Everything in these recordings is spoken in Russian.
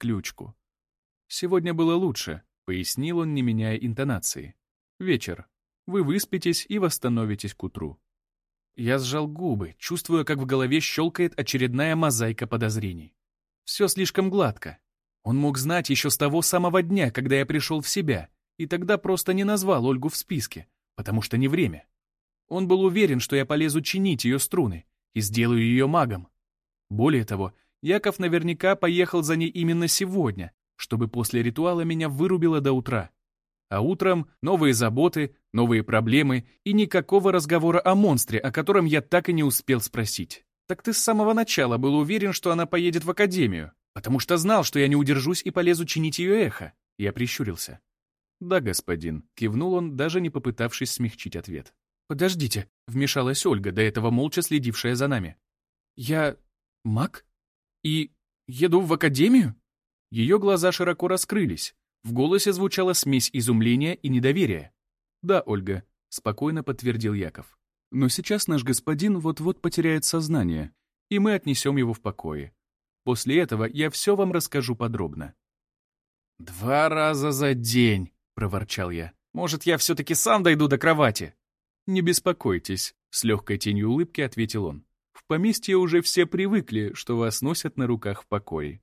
ключку. «Сегодня было лучше», — пояснил он, не меняя интонации. «Вечер. Вы выспитесь и восстановитесь к утру». Я сжал губы, чувствуя, как в голове щелкает очередная мозаика подозрений. Все слишком гладко. Он мог знать еще с того самого дня, когда я пришел в себя, и тогда просто не назвал Ольгу в списке, потому что не время. Он был уверен, что я полезу чинить ее струны и сделаю ее магом. Более того, Яков наверняка поехал за ней именно сегодня, чтобы после ритуала меня вырубило до утра. А утром новые заботы, новые проблемы и никакого разговора о монстре, о котором я так и не успел спросить. Так ты с самого начала был уверен, что она поедет в академию, потому что знал, что я не удержусь и полезу чинить ее эхо. Я прищурился. «Да, господин», — кивнул он, даже не попытавшись смягчить ответ. «Подождите», — вмешалась Ольга, до этого молча следившая за нами. «Я... маг? И еду в академию?» Ее глаза широко раскрылись. В голосе звучала смесь изумления и недоверия. «Да, Ольга», — спокойно подтвердил Яков. «Но сейчас наш господин вот-вот потеряет сознание, и мы отнесем его в покое. После этого я все вам расскажу подробно». «Два раза за день», — проворчал я. «Может, я все-таки сам дойду до кровати?» «Не беспокойтесь», — с легкой тенью улыбки ответил он. «В поместье уже все привыкли, что вас носят на руках в покое».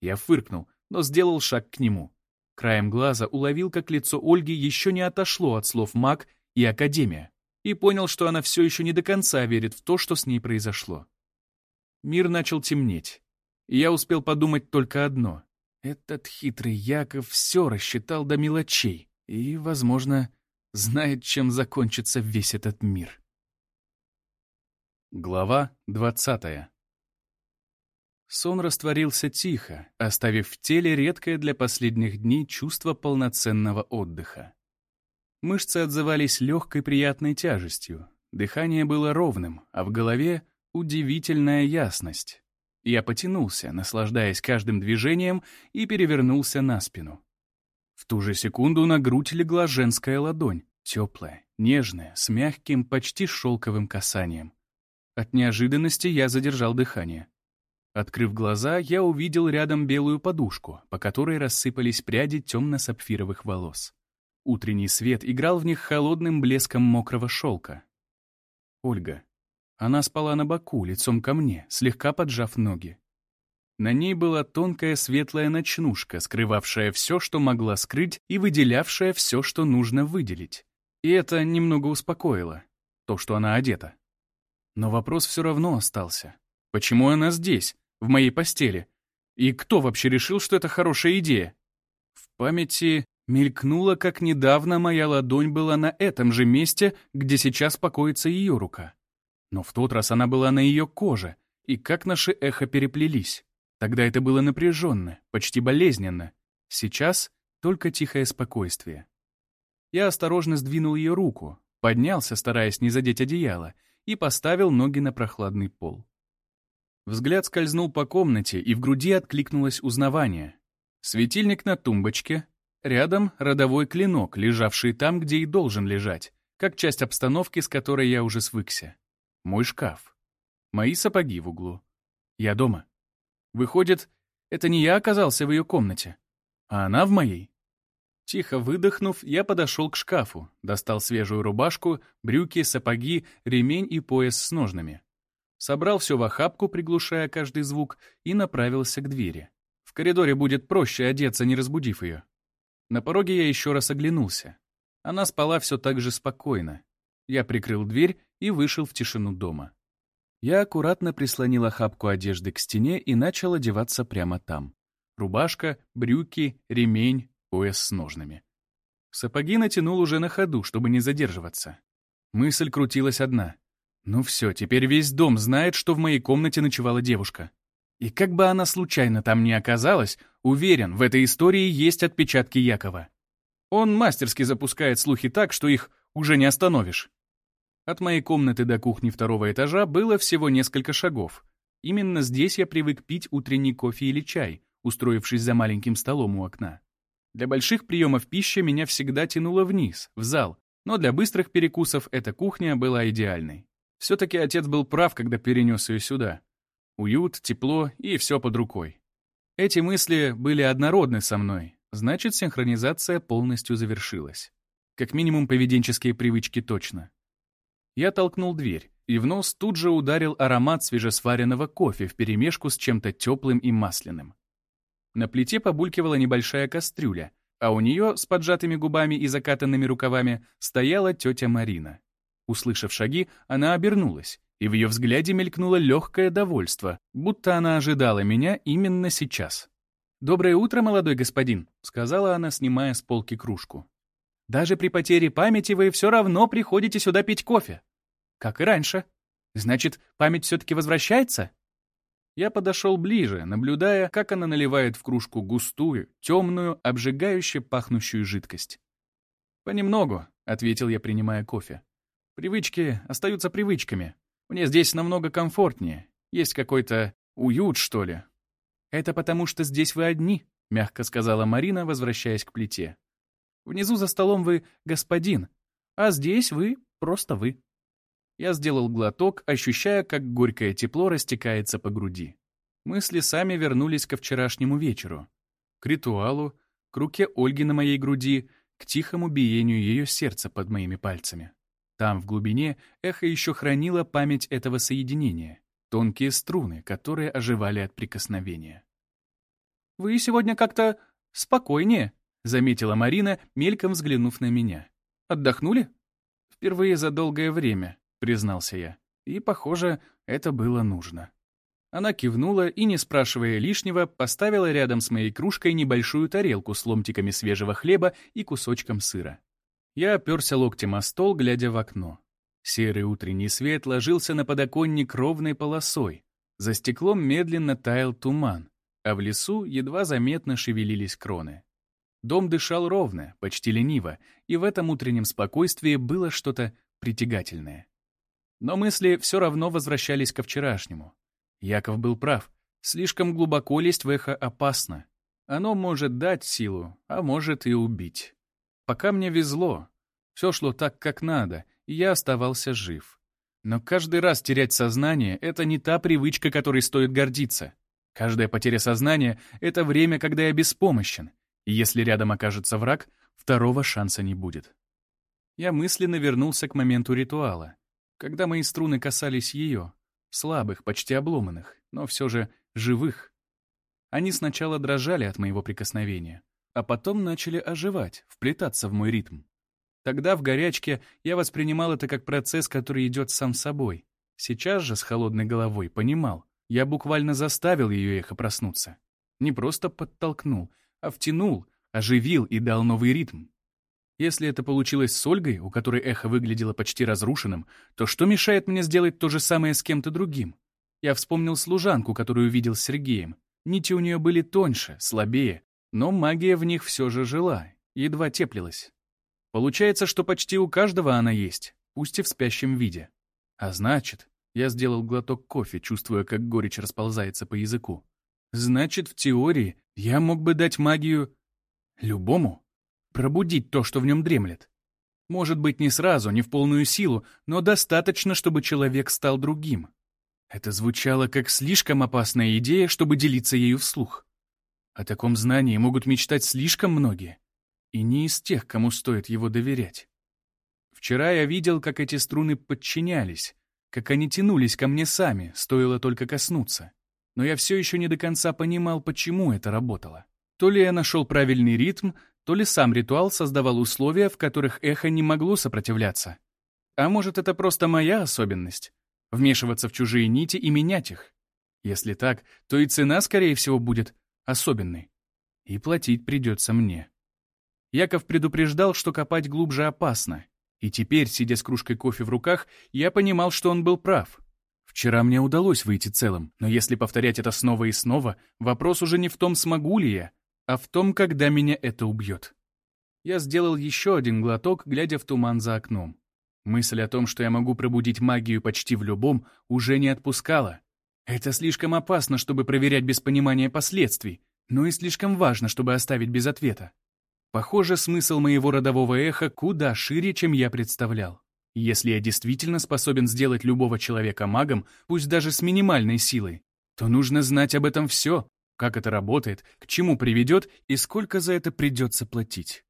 Я фыркнул, но сделал шаг к нему. Краем глаза уловил, как лицо Ольги еще не отошло от слов «маг» и «академия», и понял, что она все еще не до конца верит в то, что с ней произошло. Мир начал темнеть, и я успел подумать только одно. Этот хитрый Яков все рассчитал до мелочей и, возможно, знает, чем закончится весь этот мир. Глава двадцатая. Сон растворился тихо, оставив в теле редкое для последних дней чувство полноценного отдыха. Мышцы отзывались легкой приятной тяжестью, дыхание было ровным, а в голове — удивительная ясность. Я потянулся, наслаждаясь каждым движением, и перевернулся на спину. В ту же секунду на грудь легла женская ладонь, теплая, нежная, с мягким, почти шелковым касанием. От неожиданности я задержал дыхание. Открыв глаза, я увидел рядом белую подушку, по которой рассыпались пряди темно-сапфировых волос. Утренний свет играл в них холодным блеском мокрого шелка. Ольга. Она спала на боку, лицом ко мне, слегка поджав ноги. На ней была тонкая светлая ночнушка, скрывавшая все, что могла скрыть, и выделявшая все, что нужно выделить. И это немного успокоило, то, что она одета. Но вопрос все равно остался. Почему она здесь, в моей постели? И кто вообще решил, что это хорошая идея? В памяти мелькнуло, как недавно моя ладонь была на этом же месте, где сейчас покоится ее рука. Но в тот раз она была на ее коже, и как наши эхо переплелись. Тогда это было напряженно, почти болезненно. Сейчас только тихое спокойствие. Я осторожно сдвинул ее руку, поднялся, стараясь не задеть одеяло, и поставил ноги на прохладный пол. Взгляд скользнул по комнате, и в груди откликнулось узнавание. Светильник на тумбочке, рядом родовой клинок, лежавший там, где и должен лежать, как часть обстановки, с которой я уже свыкся. Мой шкаф. Мои сапоги в углу. Я дома. Выходит, это не я оказался в ее комнате, а она в моей. Тихо выдохнув, я подошел к шкафу, достал свежую рубашку, брюки, сапоги, ремень и пояс с ножными. Собрал все в охапку, приглушая каждый звук, и направился к двери. В коридоре будет проще одеться, не разбудив ее. На пороге я еще раз оглянулся. Она спала все так же спокойно. Я прикрыл дверь и вышел в тишину дома. Я аккуратно прислонил охапку одежды к стене и начал одеваться прямо там. Рубашка, брюки, ремень, пояс с ножными. Сапоги натянул уже на ходу, чтобы не задерживаться. Мысль крутилась одна. Ну все, теперь весь дом знает, что в моей комнате ночевала девушка. И как бы она случайно там ни оказалась, уверен, в этой истории есть отпечатки Якова. Он мастерски запускает слухи так, что их уже не остановишь. От моей комнаты до кухни второго этажа было всего несколько шагов. Именно здесь я привык пить утренний кофе или чай, устроившись за маленьким столом у окна. Для больших приемов пищи меня всегда тянуло вниз, в зал, но для быстрых перекусов эта кухня была идеальной. Все-таки отец был прав, когда перенес ее сюда. Уют, тепло и все под рукой. Эти мысли были однородны со мной, значит, синхронизация полностью завершилась. Как минимум, поведенческие привычки точно. Я толкнул дверь, и в нос тут же ударил аромат свежесваренного кофе вперемешку с чем-то теплым и масляным. На плите побулькивала небольшая кастрюля, а у нее с поджатыми губами и закатанными рукавами стояла тетя Марина. Услышав шаги, она обернулась, и в ее взгляде мелькнуло легкое довольство, будто она ожидала меня именно сейчас. «Доброе утро, молодой господин», — сказала она, снимая с полки кружку. «Даже при потере памяти вы все равно приходите сюда пить кофе. Как и раньше. Значит, память все-таки возвращается?» Я подошел ближе, наблюдая, как она наливает в кружку густую, темную, обжигающе пахнущую жидкость. «Понемногу», — ответил я, принимая кофе. «Привычки остаются привычками. Мне здесь намного комфортнее. Есть какой-то уют, что ли». «Это потому, что здесь вы одни», — мягко сказала Марина, возвращаясь к плите. «Внизу за столом вы господин, а здесь вы просто вы». Я сделал глоток, ощущая, как горькое тепло растекается по груди. Мысли сами вернулись ко вчерашнему вечеру. К ритуалу, к руке Ольги на моей груди, к тихому биению ее сердца под моими пальцами. Там, в глубине, эхо еще хранило память этого соединения, тонкие струны, которые оживали от прикосновения. «Вы сегодня как-то спокойнее», — заметила Марина, мельком взглянув на меня. «Отдохнули?» «Впервые за долгое время», — признался я. И, похоже, это было нужно. Она кивнула и, не спрашивая лишнего, поставила рядом с моей кружкой небольшую тарелку с ломтиками свежего хлеба и кусочком сыра. Я оперся локтем о стол, глядя в окно. Серый утренний свет ложился на подоконник ровной полосой. За стеклом медленно таял туман, а в лесу едва заметно шевелились кроны. Дом дышал ровно, почти лениво, и в этом утреннем спокойствии было что-то притягательное. Но мысли все равно возвращались ко вчерашнему. Яков был прав. Слишком глубоко лезть в эхо опасно. Оно может дать силу, а может и убить. Пока мне везло. Все шло так, как надо, и я оставался жив. Но каждый раз терять сознание — это не та привычка, которой стоит гордиться. Каждая потеря сознания — это время, когда я беспомощен. И если рядом окажется враг, второго шанса не будет. Я мысленно вернулся к моменту ритуала когда мои струны касались ее, слабых, почти обломанных, но все же живых. Они сначала дрожали от моего прикосновения, а потом начали оживать, вплетаться в мой ритм. Тогда в горячке я воспринимал это как процесс, который идет сам собой. Сейчас же с холодной головой понимал, я буквально заставил ее эхо проснуться. Не просто подтолкнул, а втянул, оживил и дал новый ритм. Если это получилось с Ольгой, у которой эхо выглядело почти разрушенным, то что мешает мне сделать то же самое с кем-то другим? Я вспомнил служанку, которую видел с Сергеем. Нити у нее были тоньше, слабее, но магия в них все же жила, едва теплилась. Получается, что почти у каждого она есть, пусть и в спящем виде. А значит, я сделал глоток кофе, чувствуя, как горечь расползается по языку. Значит, в теории я мог бы дать магию любому пробудить то, что в нем дремлет. Может быть, не сразу, не в полную силу, но достаточно, чтобы человек стал другим. Это звучало как слишком опасная идея, чтобы делиться ею вслух. О таком знании могут мечтать слишком многие, и не из тех, кому стоит его доверять. Вчера я видел, как эти струны подчинялись, как они тянулись ко мне сами, стоило только коснуться. Но я все еще не до конца понимал, почему это работало. То ли я нашел правильный ритм, то ли сам ритуал создавал условия, в которых эхо не могло сопротивляться. А может, это просто моя особенность — вмешиваться в чужие нити и менять их. Если так, то и цена, скорее всего, будет особенной. И платить придется мне. Яков предупреждал, что копать глубже опасно. И теперь, сидя с кружкой кофе в руках, я понимал, что он был прав. Вчера мне удалось выйти целым, но если повторять это снова и снова, вопрос уже не в том, смогу ли я, а в том, когда меня это убьет. Я сделал еще один глоток, глядя в туман за окном. Мысль о том, что я могу пробудить магию почти в любом, уже не отпускала. Это слишком опасно, чтобы проверять без понимания последствий, но и слишком важно, чтобы оставить без ответа. Похоже, смысл моего родового эха куда шире, чем я представлял. Если я действительно способен сделать любого человека магом, пусть даже с минимальной силой, то нужно знать об этом все, как это работает, к чему приведет и сколько за это придется платить.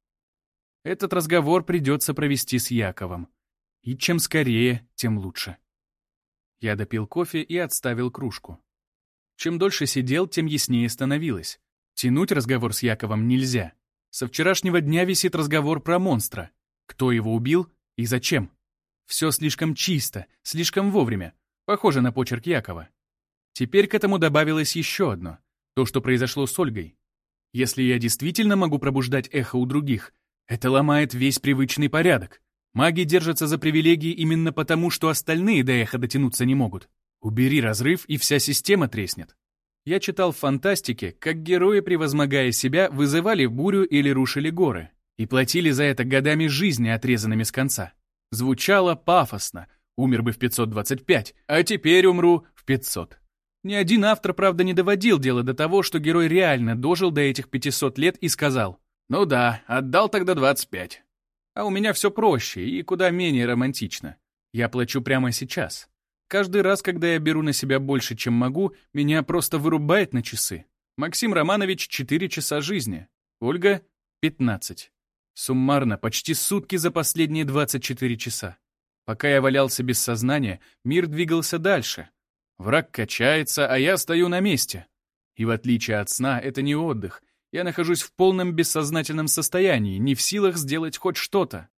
Этот разговор придется провести с Яковом. И чем скорее, тем лучше. Я допил кофе и отставил кружку. Чем дольше сидел, тем яснее становилось. Тянуть разговор с Яковом нельзя. Со вчерашнего дня висит разговор про монстра. Кто его убил и зачем? Все слишком чисто, слишком вовремя. Похоже на почерк Якова. Теперь к этому добавилось еще одно. То, что произошло с Ольгой. Если я действительно могу пробуждать эхо у других, это ломает весь привычный порядок. Маги держатся за привилегии именно потому, что остальные до эха дотянуться не могут. Убери разрыв, и вся система треснет. Я читал в фантастике, как герои, превозмогая себя, вызывали бурю или рушили горы. И платили за это годами жизни, отрезанными с конца. Звучало пафосно. Умер бы в 525, а теперь умру в 500. Ни один автор, правда, не доводил дело до того, что герой реально дожил до этих 500 лет и сказал «Ну да, отдал тогда 25». А у меня все проще и куда менее романтично. Я плачу прямо сейчас. Каждый раз, когда я беру на себя больше, чем могу, меня просто вырубает на часы. Максим Романович — 4 часа жизни. Ольга — 15. Суммарно почти сутки за последние 24 часа. Пока я валялся без сознания, мир двигался дальше. Враг качается, а я стою на месте. И в отличие от сна, это не отдых. Я нахожусь в полном бессознательном состоянии, не в силах сделать хоть что-то.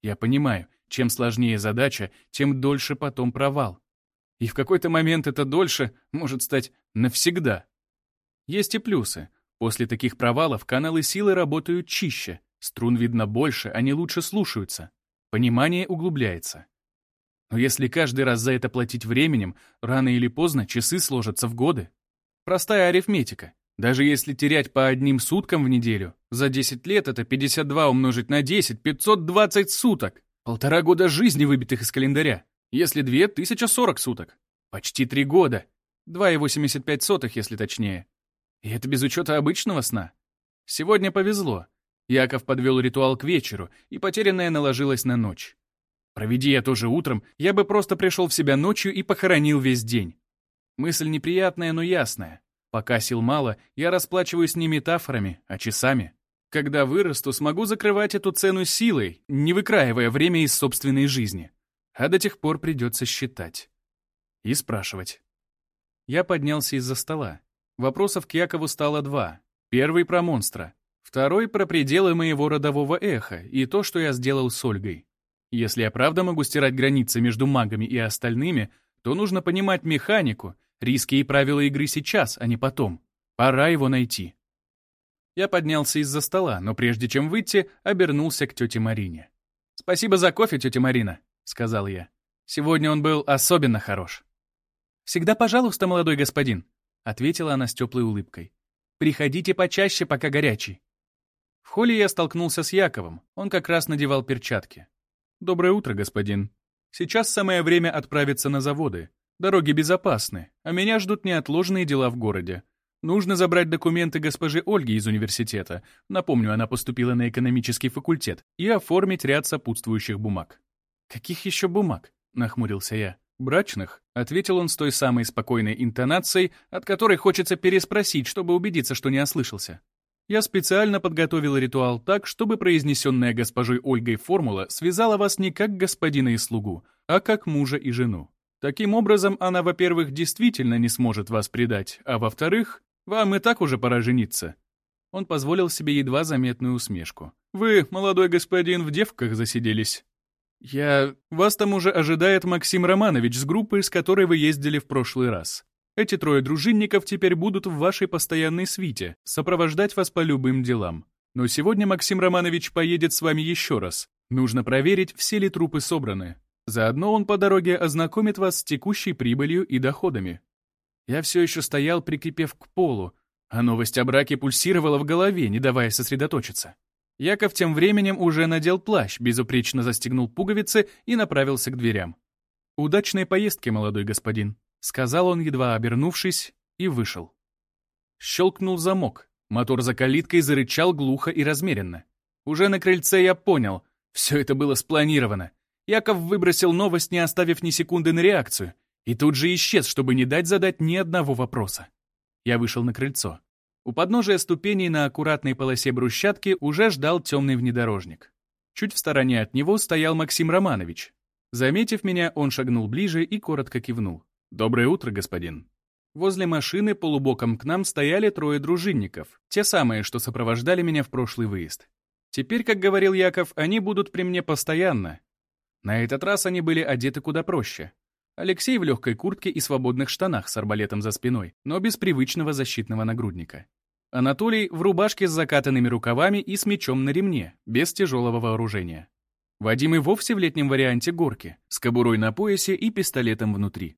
Я понимаю, чем сложнее задача, тем дольше потом провал. И в какой-то момент это дольше может стать навсегда. Есть и плюсы. После таких провалов каналы силы работают чище, струн видно больше, они лучше слушаются. Понимание углубляется. Но если каждый раз за это платить временем, рано или поздно часы сложатся в годы. Простая арифметика. Даже если терять по одним суткам в неделю, за 10 лет это 52 умножить на 10, 520 суток. Полтора года жизни, выбитых из календаря. Если две, 1040 суток. Почти три года. 2,85, если точнее. И это без учета обычного сна. Сегодня повезло. Яков подвел ритуал к вечеру, и потерянное наложилось на ночь. Проведи я тоже утром, я бы просто пришел в себя ночью и похоронил весь день. Мысль неприятная, но ясная. Пока сил мало, я расплачиваюсь не метафорами, а часами. Когда вырасту, смогу закрывать эту цену силой, не выкраивая время из собственной жизни. А до тех пор придется считать. И спрашивать. Я поднялся из-за стола. Вопросов к Якову стало два. Первый про монстра. Второй про пределы моего родового эха и то, что я сделал с Ольгой. Если я правда могу стирать границы между магами и остальными, то нужно понимать механику, риски и правила игры сейчас, а не потом. Пора его найти. Я поднялся из-за стола, но прежде чем выйти, обернулся к тете Марине. «Спасибо за кофе, тетя Марина», — сказал я. «Сегодня он был особенно хорош». «Всегда пожалуйста, молодой господин», — ответила она с теплой улыбкой. «Приходите почаще, пока горячий». В холле я столкнулся с Яковом, он как раз надевал перчатки. «Доброе утро, господин. Сейчас самое время отправиться на заводы. Дороги безопасны, а меня ждут неотложные дела в городе. Нужно забрать документы госпожи Ольги из университета, напомню, она поступила на экономический факультет, и оформить ряд сопутствующих бумаг». «Каких еще бумаг?» — нахмурился я. «Брачных», — ответил он с той самой спокойной интонацией, от которой хочется переспросить, чтобы убедиться, что не ослышался. Я специально подготовил ритуал так, чтобы произнесенная госпожой Ольгой формула связала вас не как господина и слугу, а как мужа и жену. Таким образом, она, во-первых, действительно не сможет вас предать, а во-вторых, вам и так уже пора жениться. Он позволил себе едва заметную усмешку. «Вы, молодой господин, в девках засиделись». «Я... Вас там уже ожидает Максим Романович с группой, с которой вы ездили в прошлый раз. Эти трое дружинников теперь будут в вашей постоянной свите, сопровождать вас по любым делам. Но сегодня Максим Романович поедет с вами еще раз. Нужно проверить, все ли трупы собраны. Заодно он по дороге ознакомит вас с текущей прибылью и доходами. Я все еще стоял, прикипев к полу, а новость о браке пульсировала в голове, не давая сосредоточиться. Яков тем временем уже надел плащ, безупречно застегнул пуговицы и направился к дверям. «Удачной поездки, молодой господин», Сказал он, едва обернувшись, и вышел. Щелкнул замок. Мотор за калиткой зарычал глухо и размеренно. Уже на крыльце я понял, все это было спланировано. Яков выбросил новость, не оставив ни секунды на реакцию, и тут же исчез, чтобы не дать задать ни одного вопроса. Я вышел на крыльцо. У подножия ступеней на аккуратной полосе брусчатки уже ждал темный внедорожник. Чуть в стороне от него стоял Максим Романович. Заметив меня, он шагнул ближе и коротко кивнул. «Доброе утро, господин». Возле машины полубоком к нам стояли трое дружинников, те самые, что сопровождали меня в прошлый выезд. Теперь, как говорил Яков, они будут при мне постоянно. На этот раз они были одеты куда проще. Алексей в легкой куртке и свободных штанах с арбалетом за спиной, но без привычного защитного нагрудника. Анатолий в рубашке с закатанными рукавами и с мечом на ремне, без тяжелого вооружения. Вадим и вовсе в летнем варианте горки, с кобурой на поясе и пистолетом внутри.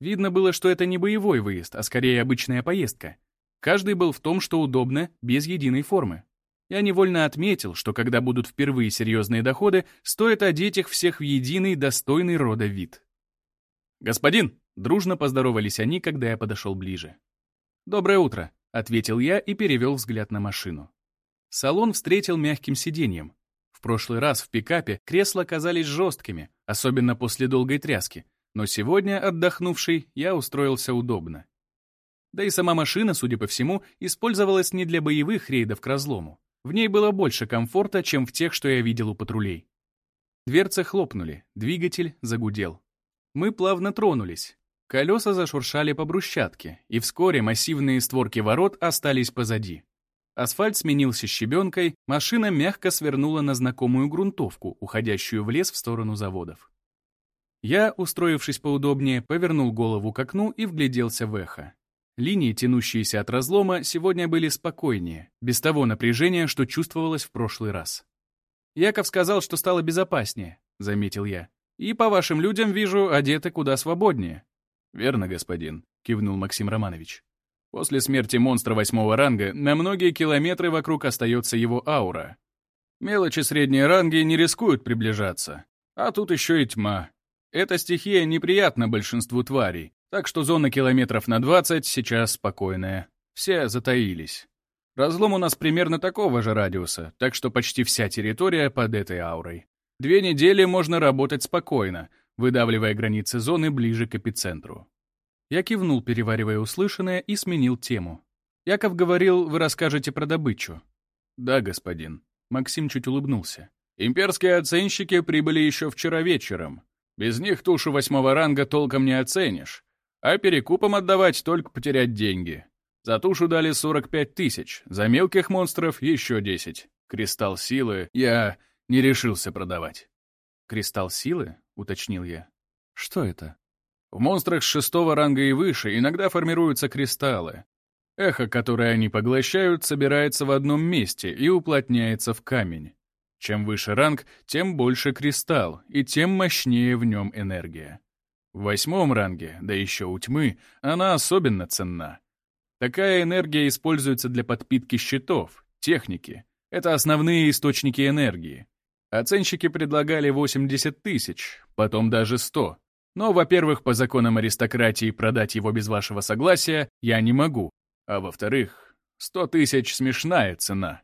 Видно было, что это не боевой выезд, а скорее обычная поездка. Каждый был в том, что удобно, без единой формы. Я невольно отметил, что когда будут впервые серьезные доходы, стоит одеть их всех в единый, достойный рода вид. «Господин!» — дружно поздоровались они, когда я подошел ближе. «Доброе утро», — ответил я и перевел взгляд на машину. Салон встретил мягким сиденьем. В прошлый раз в пикапе кресла казались жесткими, особенно после долгой тряски, но сегодня, отдохнувший, я устроился удобно. Да и сама машина, судя по всему, использовалась не для боевых рейдов к разлому. В ней было больше комфорта, чем в тех, что я видел у патрулей. Дверцы хлопнули, двигатель загудел. Мы плавно тронулись. Колеса зашуршали по брусчатке, и вскоре массивные створки ворот остались позади. Асфальт сменился щебенкой, машина мягко свернула на знакомую грунтовку, уходящую в лес в сторону заводов. Я, устроившись поудобнее, повернул голову к окну и вгляделся в эхо. Линии, тянущиеся от разлома, сегодня были спокойнее, без того напряжения, что чувствовалось в прошлый раз. «Яков сказал, что стало безопаснее», — заметил я. «И по вашим людям, вижу, одеты куда свободнее». «Верно, господин», — кивнул Максим Романович. «После смерти монстра восьмого ранга на многие километры вокруг остается его аура. Мелочи средние ранги не рискуют приближаться. А тут еще и тьма. Эта стихия неприятна большинству тварей, так что зона километров на 20 сейчас спокойная. Все затаились. Разлом у нас примерно такого же радиуса, так что почти вся территория под этой аурой. Две недели можно работать спокойно, выдавливая границы зоны ближе к эпицентру. Я кивнул, переваривая услышанное, и сменил тему. Яков говорил, вы расскажете про добычу. Да, господин. Максим чуть улыбнулся. Имперские оценщики прибыли еще вчера вечером. Без них тушу восьмого ранга толком не оценишь. А перекупом отдавать только потерять деньги. За тушу дали 45 тысяч, за мелких монстров еще 10. Кристалл силы я не решился продавать. «Кристалл силы?» — уточнил я. «Что это?» В монстрах с шестого ранга и выше иногда формируются кристаллы. Эхо, которое они поглощают, собирается в одном месте и уплотняется в камень. Чем выше ранг, тем больше кристалл, и тем мощнее в нем энергия. В восьмом ранге, да еще у тьмы, она особенно ценна. Такая энергия используется для подпитки щитов, техники. Это основные источники энергии. Оценщики предлагали 80 тысяч, потом даже 100. Но, во-первых, по законам аристократии продать его без вашего согласия я не могу. А во-вторых, 100 тысяч — смешная цена.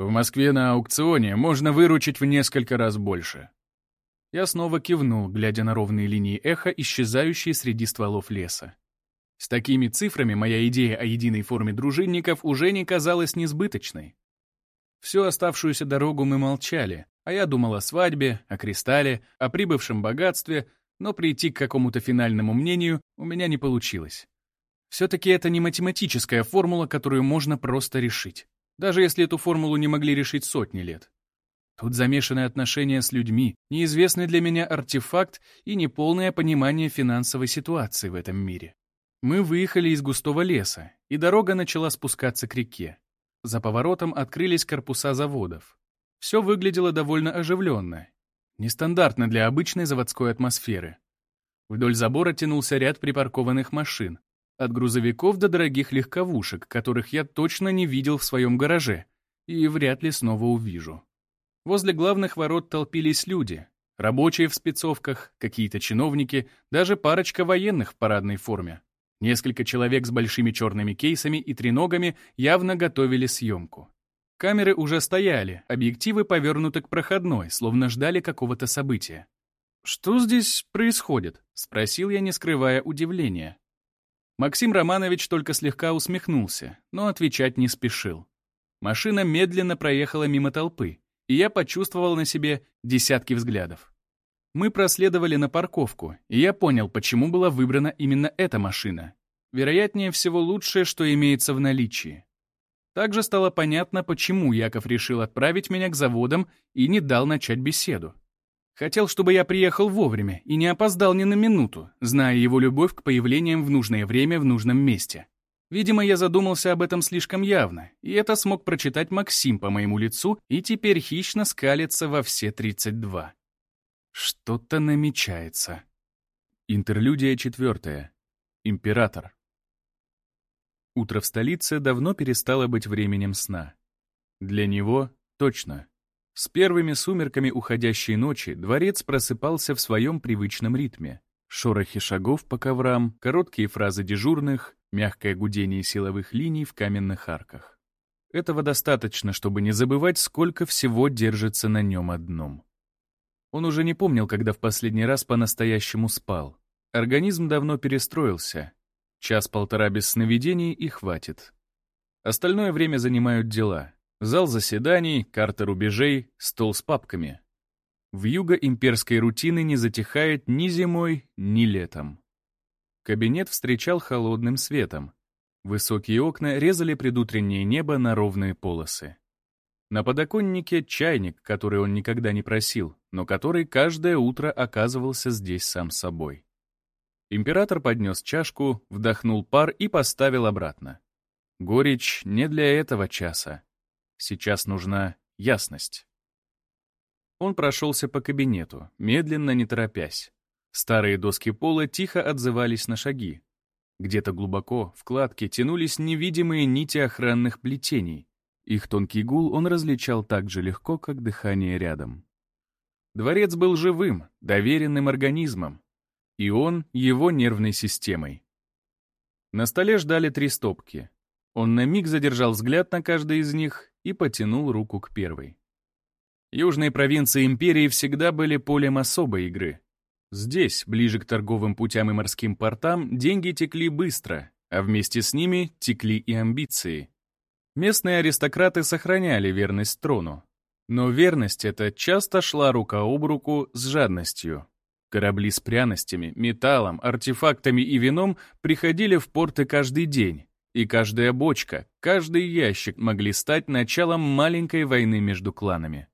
В Москве на аукционе можно выручить в несколько раз больше. Я снова кивнул, глядя на ровные линии эха, исчезающие среди стволов леса. С такими цифрами моя идея о единой форме дружинников уже не казалась несбыточной. Всю оставшуюся дорогу мы молчали, а я думал о свадьбе, о кристалле, о прибывшем богатстве, но прийти к какому-то финальному мнению у меня не получилось. Все-таки это не математическая формула, которую можно просто решить даже если эту формулу не могли решить сотни лет. Тут замешаны отношения с людьми, неизвестный для меня артефакт и неполное понимание финансовой ситуации в этом мире. Мы выехали из густого леса, и дорога начала спускаться к реке. За поворотом открылись корпуса заводов. Все выглядело довольно оживленно, нестандартно для обычной заводской атмосферы. Вдоль забора тянулся ряд припаркованных машин, от грузовиков до дорогих легковушек, которых я точно не видел в своем гараже и вряд ли снова увижу. Возле главных ворот толпились люди. Рабочие в спецовках, какие-то чиновники, даже парочка военных в парадной форме. Несколько человек с большими черными кейсами и треногами явно готовили съемку. Камеры уже стояли, объективы повернуты к проходной, словно ждали какого-то события. «Что здесь происходит?» — спросил я, не скрывая удивления. Максим Романович только слегка усмехнулся, но отвечать не спешил. Машина медленно проехала мимо толпы, и я почувствовал на себе десятки взглядов. Мы проследовали на парковку, и я понял, почему была выбрана именно эта машина. Вероятнее всего лучшее, что имеется в наличии. Также стало понятно, почему Яков решил отправить меня к заводам и не дал начать беседу. Хотел, чтобы я приехал вовремя и не опоздал ни на минуту, зная его любовь к появлениям в нужное время в нужном месте. Видимо, я задумался об этом слишком явно, и это смог прочитать Максим по моему лицу и теперь хищно скалится во все 32. Что-то намечается. Интерлюдия четвертая. Император. Утро в столице давно перестало быть временем сна. Для него — точно. С первыми сумерками уходящей ночи дворец просыпался в своем привычном ритме. Шорохи шагов по коврам, короткие фразы дежурных, мягкое гудение силовых линий в каменных арках. Этого достаточно, чтобы не забывать, сколько всего держится на нем одном. Он уже не помнил, когда в последний раз по-настоящему спал. Организм давно перестроился. Час-полтора без сновидений и хватит. Остальное время занимают дела. Зал заседаний, карта рубежей, стол с папками. В юго имперской рутины не затихает ни зимой, ни летом. Кабинет встречал холодным светом. Высокие окна резали предутреннее небо на ровные полосы. На подоконнике чайник, который он никогда не просил, но который каждое утро оказывался здесь сам собой. Император поднес чашку, вдохнул пар и поставил обратно. Горечь не для этого часа. Сейчас нужна ясность. Он прошелся по кабинету, медленно, не торопясь. Старые доски пола тихо отзывались на шаги. Где-то глубоко, в кладке, тянулись невидимые нити охранных плетений. Их тонкий гул он различал так же легко, как дыхание рядом. Дворец был живым, доверенным организмом, и он его нервной системой. На столе ждали три стопки. Он на миг задержал взгляд на каждой из них и потянул руку к первой. Южные провинции империи всегда были полем особой игры. Здесь, ближе к торговым путям и морским портам, деньги текли быстро, а вместе с ними текли и амбиции. Местные аристократы сохраняли верность трону. Но верность эта часто шла рука об руку с жадностью. Корабли с пряностями, металлом, артефактами и вином приходили в порты каждый день, и каждая бочка, каждый ящик могли стать началом маленькой войны между кланами.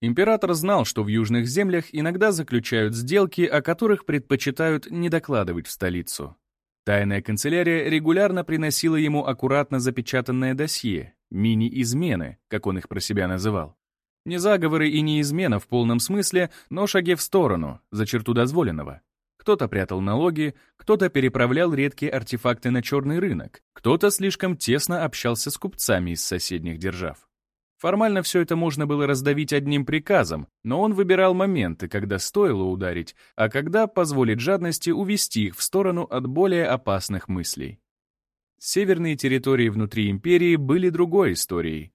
Император знал, что в южных землях иногда заключают сделки, о которых предпочитают не докладывать в столицу. Тайная канцелярия регулярно приносила ему аккуратно запечатанное досье, мини-измены, как он их про себя называл. Не заговоры и не измена в полном смысле, но шаги в сторону, за черту дозволенного. Кто-то прятал налоги, кто-то переправлял редкие артефакты на черный рынок, кто-то слишком тесно общался с купцами из соседних держав. Формально все это можно было раздавить одним приказом, но он выбирал моменты, когда стоило ударить, а когда позволить жадности увести их в сторону от более опасных мыслей. Северные территории внутри империи были другой историей.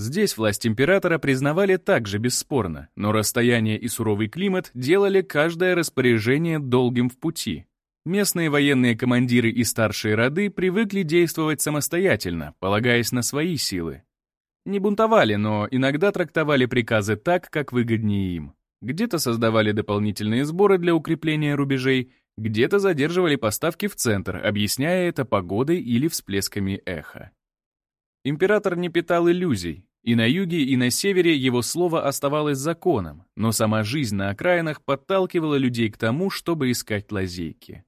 Здесь власть императора признавали также бесспорно, но расстояние и суровый климат делали каждое распоряжение долгим в пути. Местные военные командиры и старшие роды привыкли действовать самостоятельно, полагаясь на свои силы. Не бунтовали, но иногда трактовали приказы так, как выгоднее им. Где-то создавали дополнительные сборы для укрепления рубежей, где-то задерживали поставки в центр, объясняя это погодой или всплесками эха. Император не питал иллюзий, и на юге, и на севере его слово оставалось законом, но сама жизнь на окраинах подталкивала людей к тому, чтобы искать лазейки.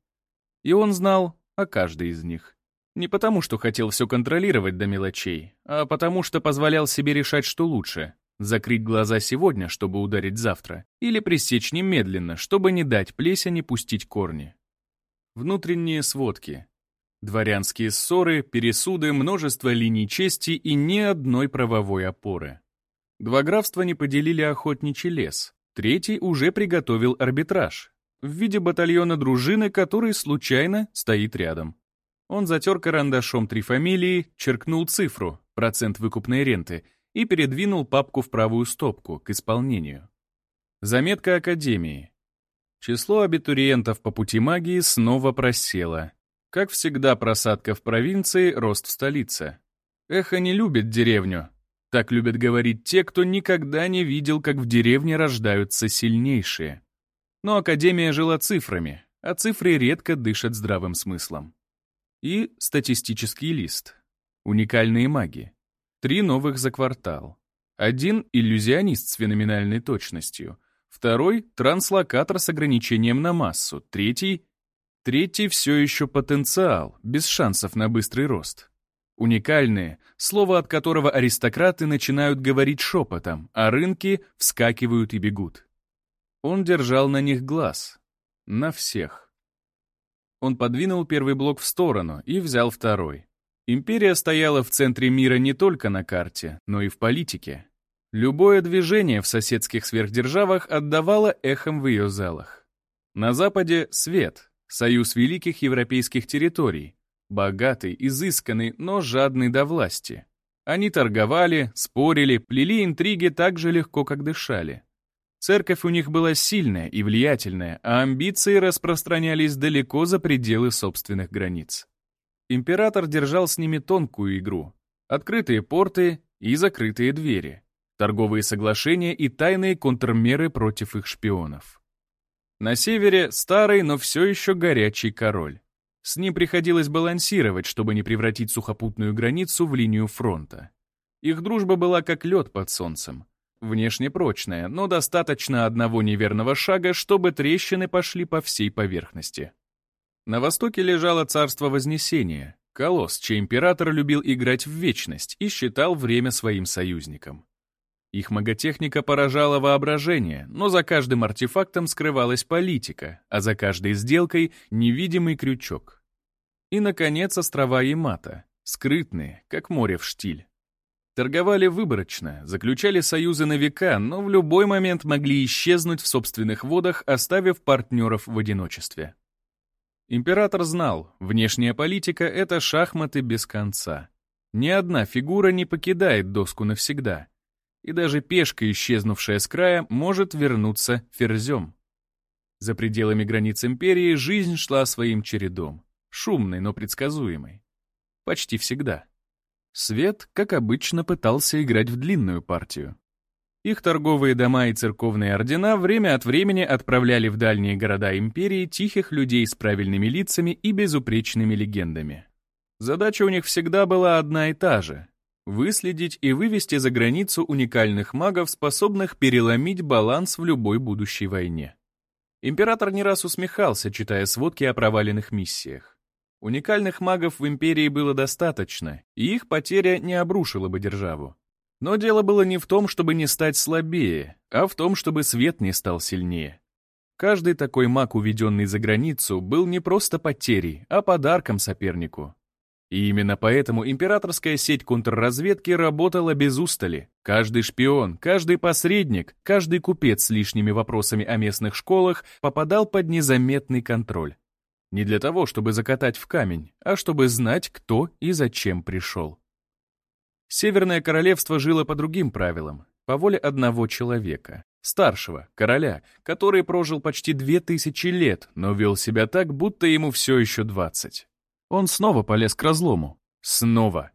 И он знал о каждой из них. Не потому, что хотел все контролировать до мелочей, а потому, что позволял себе решать, что лучше. Закрыть глаза сегодня, чтобы ударить завтра, или пресечь немедленно, чтобы не дать плесени пустить корни. Внутренние сводки. Дворянские ссоры, пересуды, множество линий чести и ни одной правовой опоры. Два графства не поделили охотничий лес. Третий уже приготовил арбитраж в виде батальона дружины, который случайно стоит рядом. Он затер карандашом три фамилии, черкнул цифру, процент выкупной ренты, и передвинул папку в правую стопку, к исполнению. Заметка Академии. Число абитуриентов по пути магии снова просело. Как всегда, просадка в провинции, рост в столице. Эхо не любит деревню. Так любят говорить те, кто никогда не видел, как в деревне рождаются сильнейшие. Но Академия жила цифрами, а цифры редко дышат здравым смыслом. И статистический лист. Уникальные маги. Три новых за квартал. Один — иллюзионист с феноменальной точностью. Второй — транслокатор с ограничением на массу. Третий — третий все еще потенциал, без шансов на быстрый рост. Уникальные, слово от которого аристократы начинают говорить шепотом, а рынки вскакивают и бегут. Он держал на них глаз. На всех. Он подвинул первый блок в сторону и взял второй. Империя стояла в центре мира не только на карте, но и в политике. Любое движение в соседских сверхдержавах отдавало эхом в ее залах. На западе — свет, союз великих европейских территорий, богатый, изысканный, но жадный до власти. Они торговали, спорили, плели интриги так же легко, как дышали. Церковь у них была сильная и влиятельная, а амбиции распространялись далеко за пределы собственных границ. Император держал с ними тонкую игру. Открытые порты и закрытые двери. Торговые соглашения и тайные контрмеры против их шпионов. На севере старый, но все еще горячий король. С ним приходилось балансировать, чтобы не превратить сухопутную границу в линию фронта. Их дружба была как лед под солнцем. Внешне прочная, но достаточно одного неверного шага, чтобы трещины пошли по всей поверхности. На востоке лежало царство Вознесения, колосс, чей император любил играть в вечность и считал время своим союзником. Их маготехника поражала воображение, но за каждым артефактом скрывалась политика, а за каждой сделкой — невидимый крючок. И, наконец, острова Ямато, скрытные, как море в штиль. Торговали выборочно, заключали союзы на века, но в любой момент могли исчезнуть в собственных водах, оставив партнеров в одиночестве. Император знал, внешняя политика — это шахматы без конца. Ни одна фигура не покидает доску навсегда. И даже пешка, исчезнувшая с края, может вернуться ферзем. За пределами границ империи жизнь шла своим чередом. Шумной, но предсказуемой. Почти всегда. Свет, как обычно, пытался играть в длинную партию. Их торговые дома и церковные ордена время от времени отправляли в дальние города империи тихих людей с правильными лицами и безупречными легендами. Задача у них всегда была одна и та же — выследить и вывести за границу уникальных магов, способных переломить баланс в любой будущей войне. Император не раз усмехался, читая сводки о проваленных миссиях. Уникальных магов в империи было достаточно, и их потеря не обрушила бы державу. Но дело было не в том, чтобы не стать слабее, а в том, чтобы свет не стал сильнее. Каждый такой маг, уведенный за границу, был не просто потерей, а подарком сопернику. И именно поэтому императорская сеть контрразведки работала без устали. Каждый шпион, каждый посредник, каждый купец с лишними вопросами о местных школах попадал под незаметный контроль. Не для того, чтобы закатать в камень, а чтобы знать, кто и зачем пришел. Северное королевство жило по другим правилам, по воле одного человека, старшего, короля, который прожил почти две тысячи лет, но вел себя так, будто ему все еще двадцать. Он снова полез к разлому. Снова.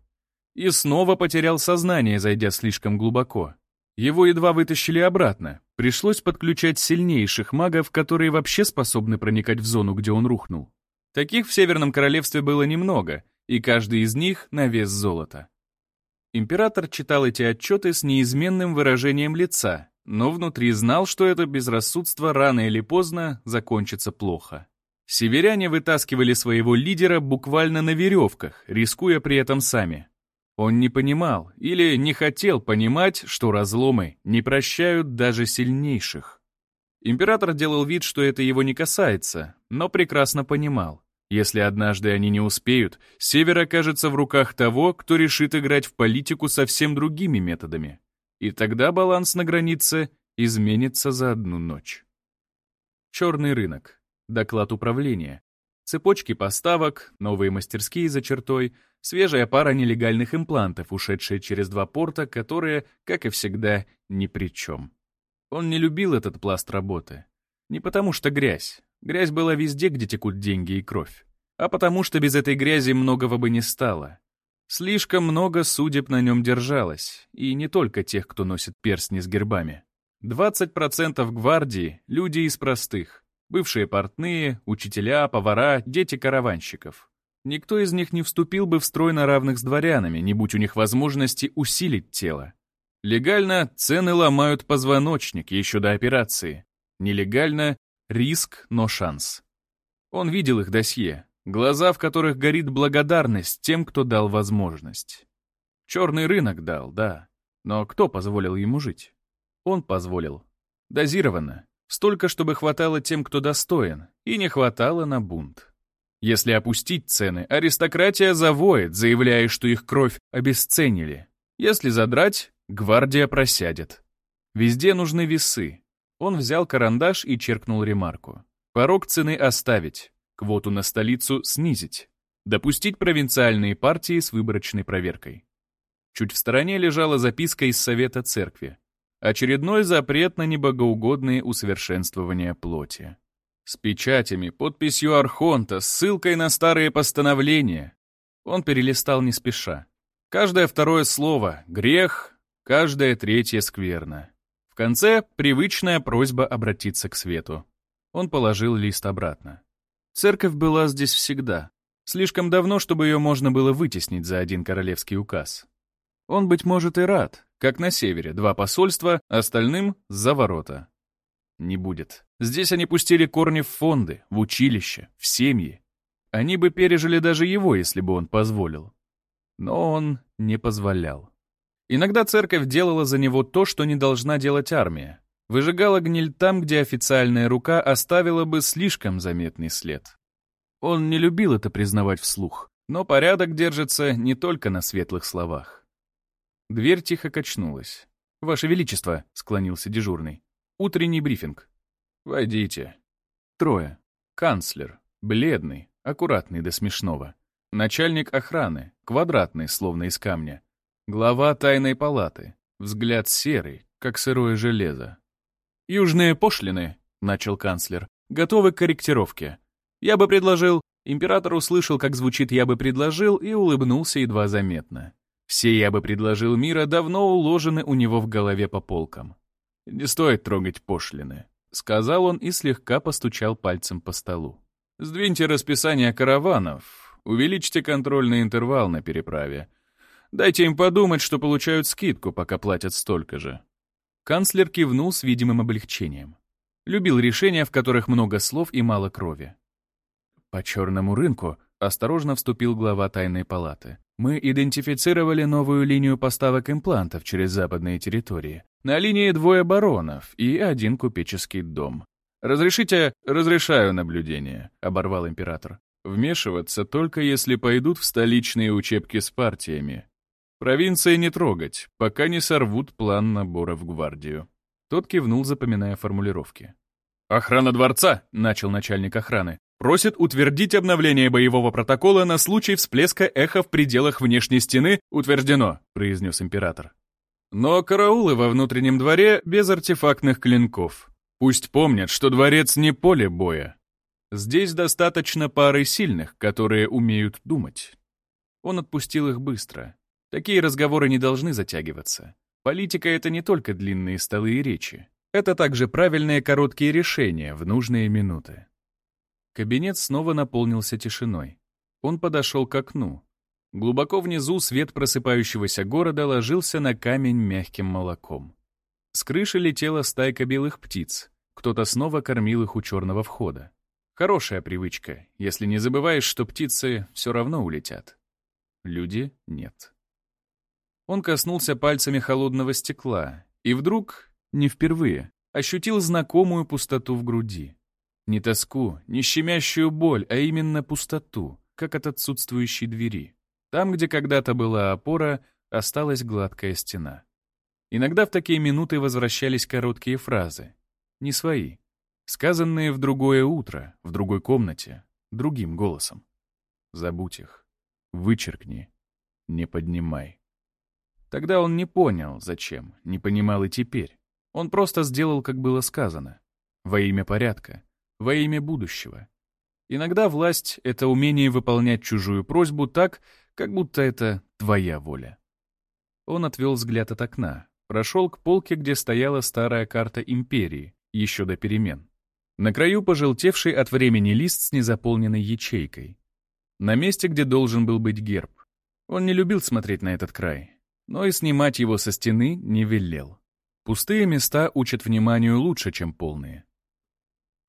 И снова потерял сознание, зайдя слишком глубоко. Его едва вытащили обратно. Пришлось подключать сильнейших магов, которые вообще способны проникать в зону, где он рухнул. Таких в Северном Королевстве было немного, и каждый из них на вес золота. Император читал эти отчеты с неизменным выражением лица, но внутри знал, что это безрассудство рано или поздно закончится плохо. Северяне вытаскивали своего лидера буквально на веревках, рискуя при этом сами. Он не понимал или не хотел понимать, что разломы не прощают даже сильнейших. Император делал вид, что это его не касается, но прекрасно понимал. Если однажды они не успеют, Север окажется в руках того, кто решит играть в политику совсем другими методами. И тогда баланс на границе изменится за одну ночь. Черный рынок. Доклад управления. Цепочки поставок, новые мастерские за чертой, свежая пара нелегальных имплантов, ушедшая через два порта, которые, как и всегда, ни при чем. Он не любил этот пласт работы. Не потому что грязь. Грязь была везде, где текут деньги и кровь. а потому что без этой грязи многого бы не стало. Слишком много судеб на нем держалось, и не только тех, кто носит перстни с гербами. 20% гвардии — люди из простых. Бывшие портные, учителя, повара, дети караванщиков. Никто из них не вступил бы в строй на равных с дворянами, не будь у них возможности усилить тело. Легально цены ломают позвоночник еще до операции. Нелегально — риск, но шанс. Он видел их досье, глаза в которых горит благодарность тем, кто дал возможность. Черный рынок дал, да, но кто позволил ему жить? Он позволил. Дозированно. Столько, чтобы хватало тем, кто достоин, и не хватало на бунт. Если опустить цены, аристократия завоет, заявляя, что их кровь обесценили. Если задрать, гвардия просядет. Везде нужны весы. Он взял карандаш и черкнул ремарку. Порог цены оставить, квоту на столицу снизить, допустить провинциальные партии с выборочной проверкой. Чуть в стороне лежала записка из Совета Церкви. Очередной запрет на небогоугодные усовершенствования плоти. С печатями, подписью Архонта, ссылкой на старые постановления. Он перелистал не спеша. Каждое второе слово — грех, каждое третье — скверно. В конце — привычная просьба обратиться к свету. Он положил лист обратно. Церковь была здесь всегда. Слишком давно, чтобы ее можно было вытеснить за один королевский указ. Он, быть может, и рад, как на севере, два посольства, остальным — за ворота. Не будет. Здесь они пустили корни в фонды, в училище, в семьи. Они бы пережили даже его, если бы он позволил. Но он не позволял. Иногда церковь делала за него то, что не должна делать армия. Выжигала гниль там, где официальная рука оставила бы слишком заметный след. Он не любил это признавать вслух, но порядок держится не только на светлых словах. Дверь тихо качнулась. «Ваше Величество», — склонился дежурный. «Утренний брифинг». «Войдите». Трое. Канцлер. Бледный, аккуратный до смешного. Начальник охраны, квадратный, словно из камня. Глава тайной палаты. Взгляд серый, как сырое железо. «Южные пошлины», — начал канцлер, — «готовы к корректировке. Я бы предложил...» Император услышал, как звучит «я бы предложил» и улыбнулся едва заметно. Все «я бы предложил» мира давно уложены у него в голове по полкам. «Не стоит трогать пошлины», — сказал он и слегка постучал пальцем по столу. «Сдвиньте расписание караванов, увеличьте контрольный интервал на переправе. Дайте им подумать, что получают скидку, пока платят столько же». Канцлер кивнул с видимым облегчением. Любил решения, в которых много слов и мало крови. По черному рынку осторожно вступил глава тайной палаты. Мы идентифицировали новую линию поставок имплантов через западные территории. На линии двое баронов и один купеческий дом. «Разрешите?» «Разрешаю наблюдение», — оборвал император. «Вмешиваться только если пойдут в столичные учебки с партиями. Провинции не трогать, пока не сорвут план набора в гвардию». Тот кивнул, запоминая формулировки. «Охрана дворца», — начал начальник охраны, Просит утвердить обновление боевого протокола на случай всплеска эха в пределах внешней стены. Утверждено, произнес император. Но караулы во внутреннем дворе без артефактных клинков. Пусть помнят, что дворец не поле боя. Здесь достаточно пары сильных, которые умеют думать. Он отпустил их быстро. Такие разговоры не должны затягиваться. Политика — это не только длинные столы и речи. Это также правильные короткие решения в нужные минуты. Кабинет снова наполнился тишиной. Он подошел к окну. Глубоко внизу свет просыпающегося города ложился на камень мягким молоком. С крыши летела стайка белых птиц. Кто-то снова кормил их у черного входа. Хорошая привычка, если не забываешь, что птицы все равно улетят. Люди — нет. Он коснулся пальцами холодного стекла и вдруг, не впервые, ощутил знакомую пустоту в груди. Не тоску, не щемящую боль, а именно пустоту, как от отсутствующей двери. Там, где когда-то была опора, осталась гладкая стена. Иногда в такие минуты возвращались короткие фразы. Не свои. Сказанные в другое утро, в другой комнате, другим голосом. Забудь их. Вычеркни. Не поднимай. Тогда он не понял, зачем, не понимал и теперь. Он просто сделал, как было сказано. Во имя порядка во имя будущего. Иногда власть — это умение выполнять чужую просьбу так, как будто это твоя воля. Он отвел взгляд от окна, прошел к полке, где стояла старая карта империи, еще до перемен. На краю пожелтевший от времени лист с незаполненной ячейкой. На месте, где должен был быть герб. Он не любил смотреть на этот край, но и снимать его со стены не велел. Пустые места учат вниманию лучше, чем полные.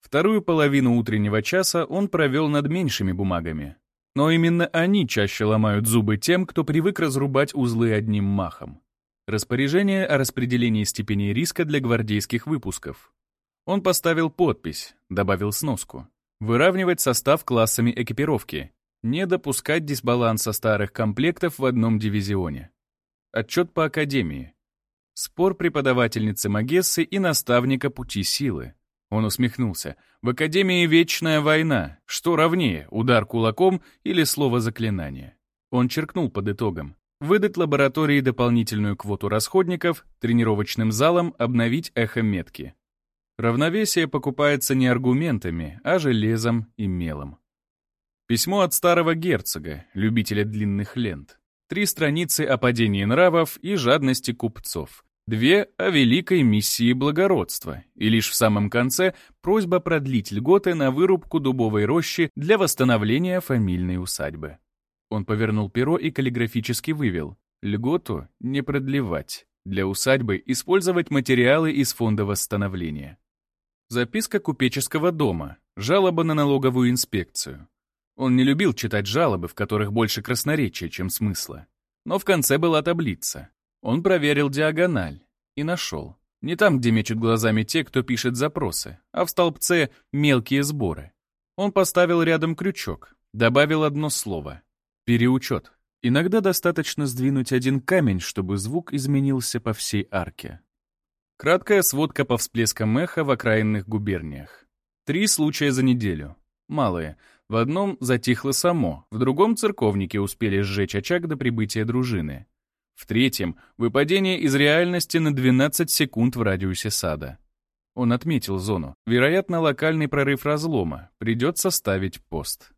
Вторую половину утреннего часа он провел над меньшими бумагами. Но именно они чаще ломают зубы тем, кто привык разрубать узлы одним махом. Распоряжение о распределении степеней риска для гвардейских выпусков. Он поставил подпись, добавил сноску. Выравнивать состав классами экипировки. Не допускать дисбаланса старых комплектов в одном дивизионе. Отчет по Академии. Спор преподавательницы Магессы и наставника Пути Силы. Он усмехнулся. В Академии вечная война. Что ровнее, удар кулаком или слово заклинания? Он черкнул под итогом. Выдать лаборатории дополнительную квоту расходников, тренировочным залам обновить эхо-метки. Равновесие покупается не аргументами, а железом и мелом. Письмо от старого герцога, любителя длинных лент. Три страницы о падении нравов и жадности купцов. Две о великой миссии благородства, и лишь в самом конце просьба продлить льготы на вырубку дубовой рощи для восстановления фамильной усадьбы. Он повернул перо и каллиграфически вывел «Льготу не продлевать, для усадьбы использовать материалы из фонда восстановления». Записка купеческого дома, жалоба на налоговую инспекцию. Он не любил читать жалобы, в которых больше красноречия, чем смысла. Но в конце была таблица. Он проверил диагональ и нашел. Не там, где мечут глазами те, кто пишет запросы, а в столбце «мелкие сборы». Он поставил рядом крючок, добавил одно слово — переучет. Иногда достаточно сдвинуть один камень, чтобы звук изменился по всей арке. Краткая сводка по всплескам эха в окраинных губерниях. Три случая за неделю. Малые. В одном затихло само, в другом церковники успели сжечь очаг до прибытия дружины. В третьем — выпадение из реальности на 12 секунд в радиусе сада. Он отметил зону. Вероятно, локальный прорыв разлома. Придется ставить пост.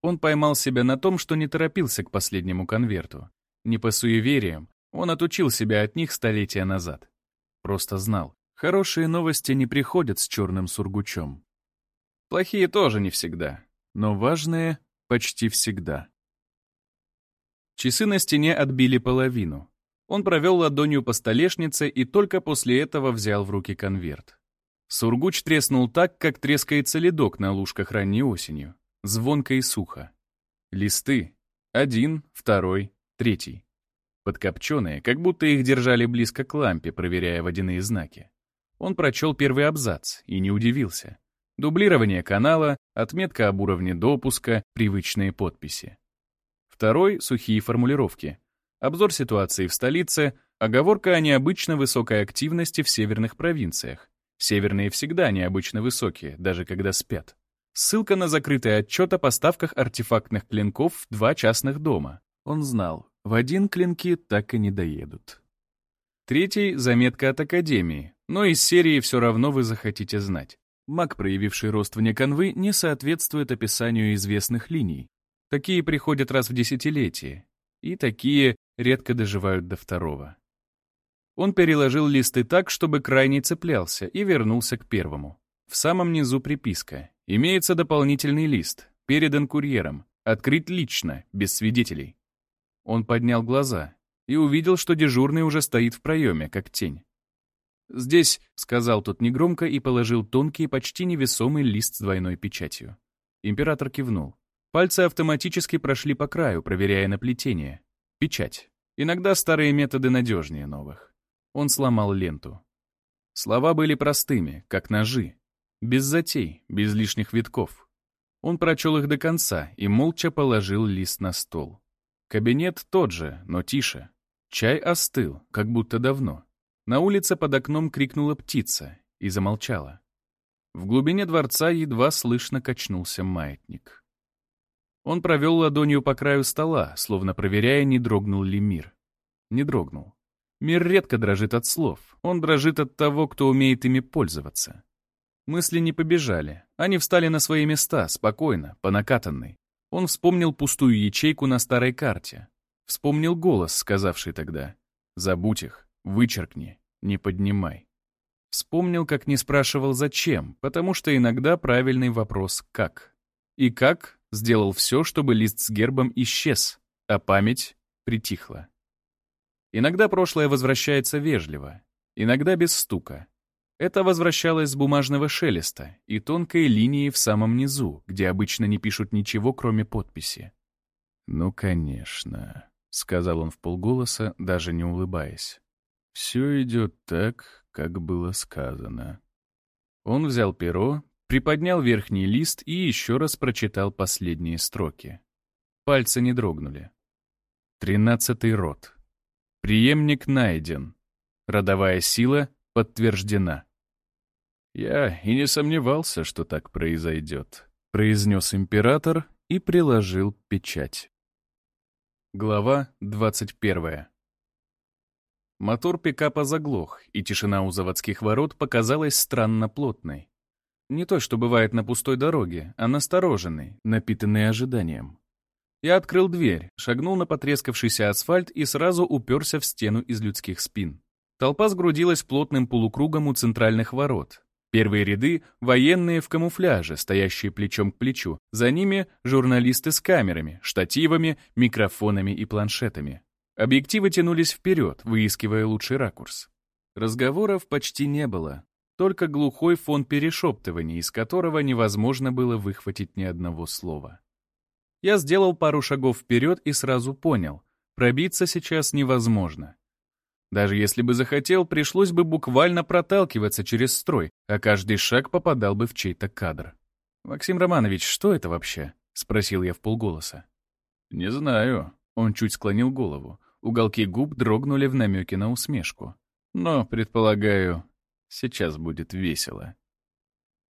Он поймал себя на том, что не торопился к последнему конверту. Не по суевериям. Он отучил себя от них столетия назад. Просто знал. Хорошие новости не приходят с черным сургучом. Плохие тоже не всегда. Но важные — почти всегда. Часы на стене отбили половину. Он провел ладонью по столешнице и только после этого взял в руки конверт. Сургуч треснул так, как трескается ледок на лужках ранней осенью. Звонко и сухо. Листы. Один, второй, третий. Подкопченые, как будто их держали близко к лампе, проверяя водяные знаки. Он прочел первый абзац и не удивился. Дублирование канала, отметка об уровне допуска, привычные подписи. Второй — сухие формулировки. Обзор ситуации в столице, оговорка о необычно высокой активности в северных провинциях. Северные всегда необычно высокие, даже когда спят. Ссылка на закрытый отчет о поставках артефактных клинков в два частных дома. Он знал, в один клинки так и не доедут. Третий — заметка от Академии, но из серии все равно вы захотите знать. Маг, проявивший рост вне канвы, не соответствует описанию известных линий, Такие приходят раз в десятилетие, и такие редко доживают до второго. Он переложил листы так, чтобы крайний цеплялся, и вернулся к первому. В самом низу приписка. Имеется дополнительный лист, передан курьером, открыт лично, без свидетелей. Он поднял глаза и увидел, что дежурный уже стоит в проеме, как тень. «Здесь», — сказал тот негромко и положил тонкий, почти невесомый лист с двойной печатью. Император кивнул. Пальцы автоматически прошли по краю, проверяя наплетение. Печать. Иногда старые методы надежнее новых. Он сломал ленту. Слова были простыми, как ножи. Без затей, без лишних витков. Он прочел их до конца и молча положил лист на стол. Кабинет тот же, но тише. Чай остыл, как будто давно. На улице под окном крикнула птица и замолчала. В глубине дворца едва слышно качнулся маятник. Он провел ладонью по краю стола, словно проверяя, не дрогнул ли мир. Не дрогнул. Мир редко дрожит от слов. Он дрожит от того, кто умеет ими пользоваться. Мысли не побежали, Они встали на свои места, спокойно, по накатанной. Он вспомнил пустую ячейку на старой карте. Вспомнил голос, сказавший тогда «Забудь их, вычеркни, не поднимай». Вспомнил, как не спрашивал «зачем», потому что иногда правильный вопрос «как». И как сделал все, чтобы лист с гербом исчез, а память притихла. Иногда прошлое возвращается вежливо, иногда без стука. Это возвращалось с бумажного шелеста и тонкой линии в самом низу, где обычно не пишут ничего, кроме подписи. «Ну, конечно», — сказал он в полголоса, даже не улыбаясь. «Все идет так, как было сказано». Он взял перо, приподнял верхний лист и еще раз прочитал последние строки. Пальцы не дрогнули. Тринадцатый род. Приемник найден. Родовая сила подтверждена. «Я и не сомневался, что так произойдет», — произнес император и приложил печать. Глава двадцать первая. Мотор пикапа заглох, и тишина у заводских ворот показалась странно плотной. Не то, что бывает на пустой дороге, а настороженной, напитанной ожиданием. Я открыл дверь, шагнул на потрескавшийся асфальт и сразу уперся в стену из людских спин. Толпа сгрудилась плотным полукругом у центральных ворот. Первые ряды — военные в камуфляже, стоящие плечом к плечу. За ними — журналисты с камерами, штативами, микрофонами и планшетами. Объективы тянулись вперед, выискивая лучший ракурс. Разговоров почти не было, только глухой фон перешептываний, из которого невозможно было выхватить ни одного слова. Я сделал пару шагов вперед и сразу понял, пробиться сейчас невозможно. Даже если бы захотел, пришлось бы буквально проталкиваться через строй, а каждый шаг попадал бы в чей-то кадр. «Максим Романович, что это вообще?» — спросил я в полголоса. «Не знаю», — он чуть склонил голову. Уголки губ дрогнули в намеке на усмешку. Но, предполагаю, сейчас будет весело.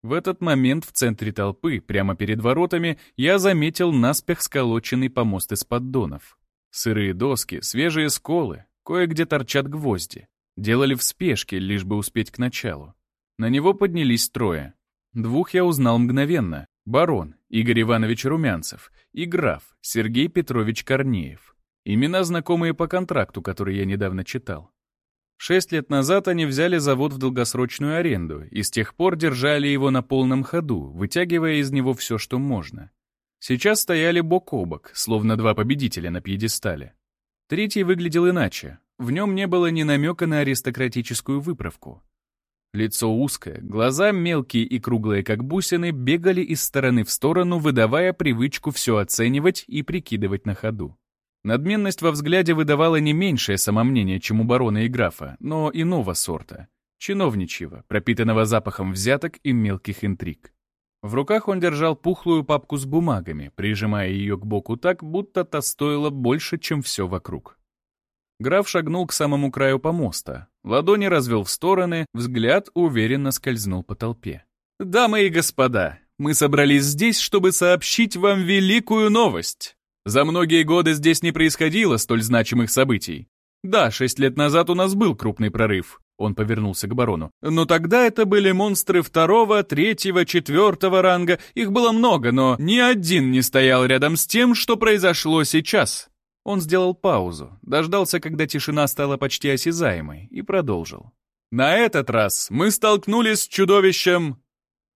В этот момент в центре толпы, прямо перед воротами, я заметил наспех сколоченный помост из поддонов. Сырые доски, свежие сколы, кое-где торчат гвозди. Делали в спешке, лишь бы успеть к началу. На него поднялись трое. Двух я узнал мгновенно. Барон, Игорь Иванович Румянцев, и граф, Сергей Петрович Корнеев. Имена знакомые по контракту, который я недавно читал. Шесть лет назад они взяли завод в долгосрочную аренду и с тех пор держали его на полном ходу, вытягивая из него все, что можно. Сейчас стояли бок о бок, словно два победителя на пьедестале. Третий выглядел иначе. В нем не было ни намека на аристократическую выправку. Лицо узкое, глаза мелкие и круглые, как бусины, бегали из стороны в сторону, выдавая привычку все оценивать и прикидывать на ходу. Надменность во взгляде выдавала не меньшее самомнение, чем у барона и графа, но иного сорта. Чиновничьего, пропитанного запахом взяток и мелких интриг. В руках он держал пухлую папку с бумагами, прижимая ее к боку так, будто та стоила больше, чем все вокруг. Граф шагнул к самому краю помоста, ладони развел в стороны, взгляд уверенно скользнул по толпе. «Дамы и господа, мы собрались здесь, чтобы сообщить вам великую новость. За многие годы здесь не происходило столь значимых событий. Да, шесть лет назад у нас был крупный прорыв. Он повернулся к барону. Но тогда это были монстры второго, третьего, четвертого ранга. Их было много, но ни один не стоял рядом с тем, что произошло сейчас. Он сделал паузу, дождался, когда тишина стала почти осязаемой, и продолжил. На этот раз мы столкнулись с чудовищем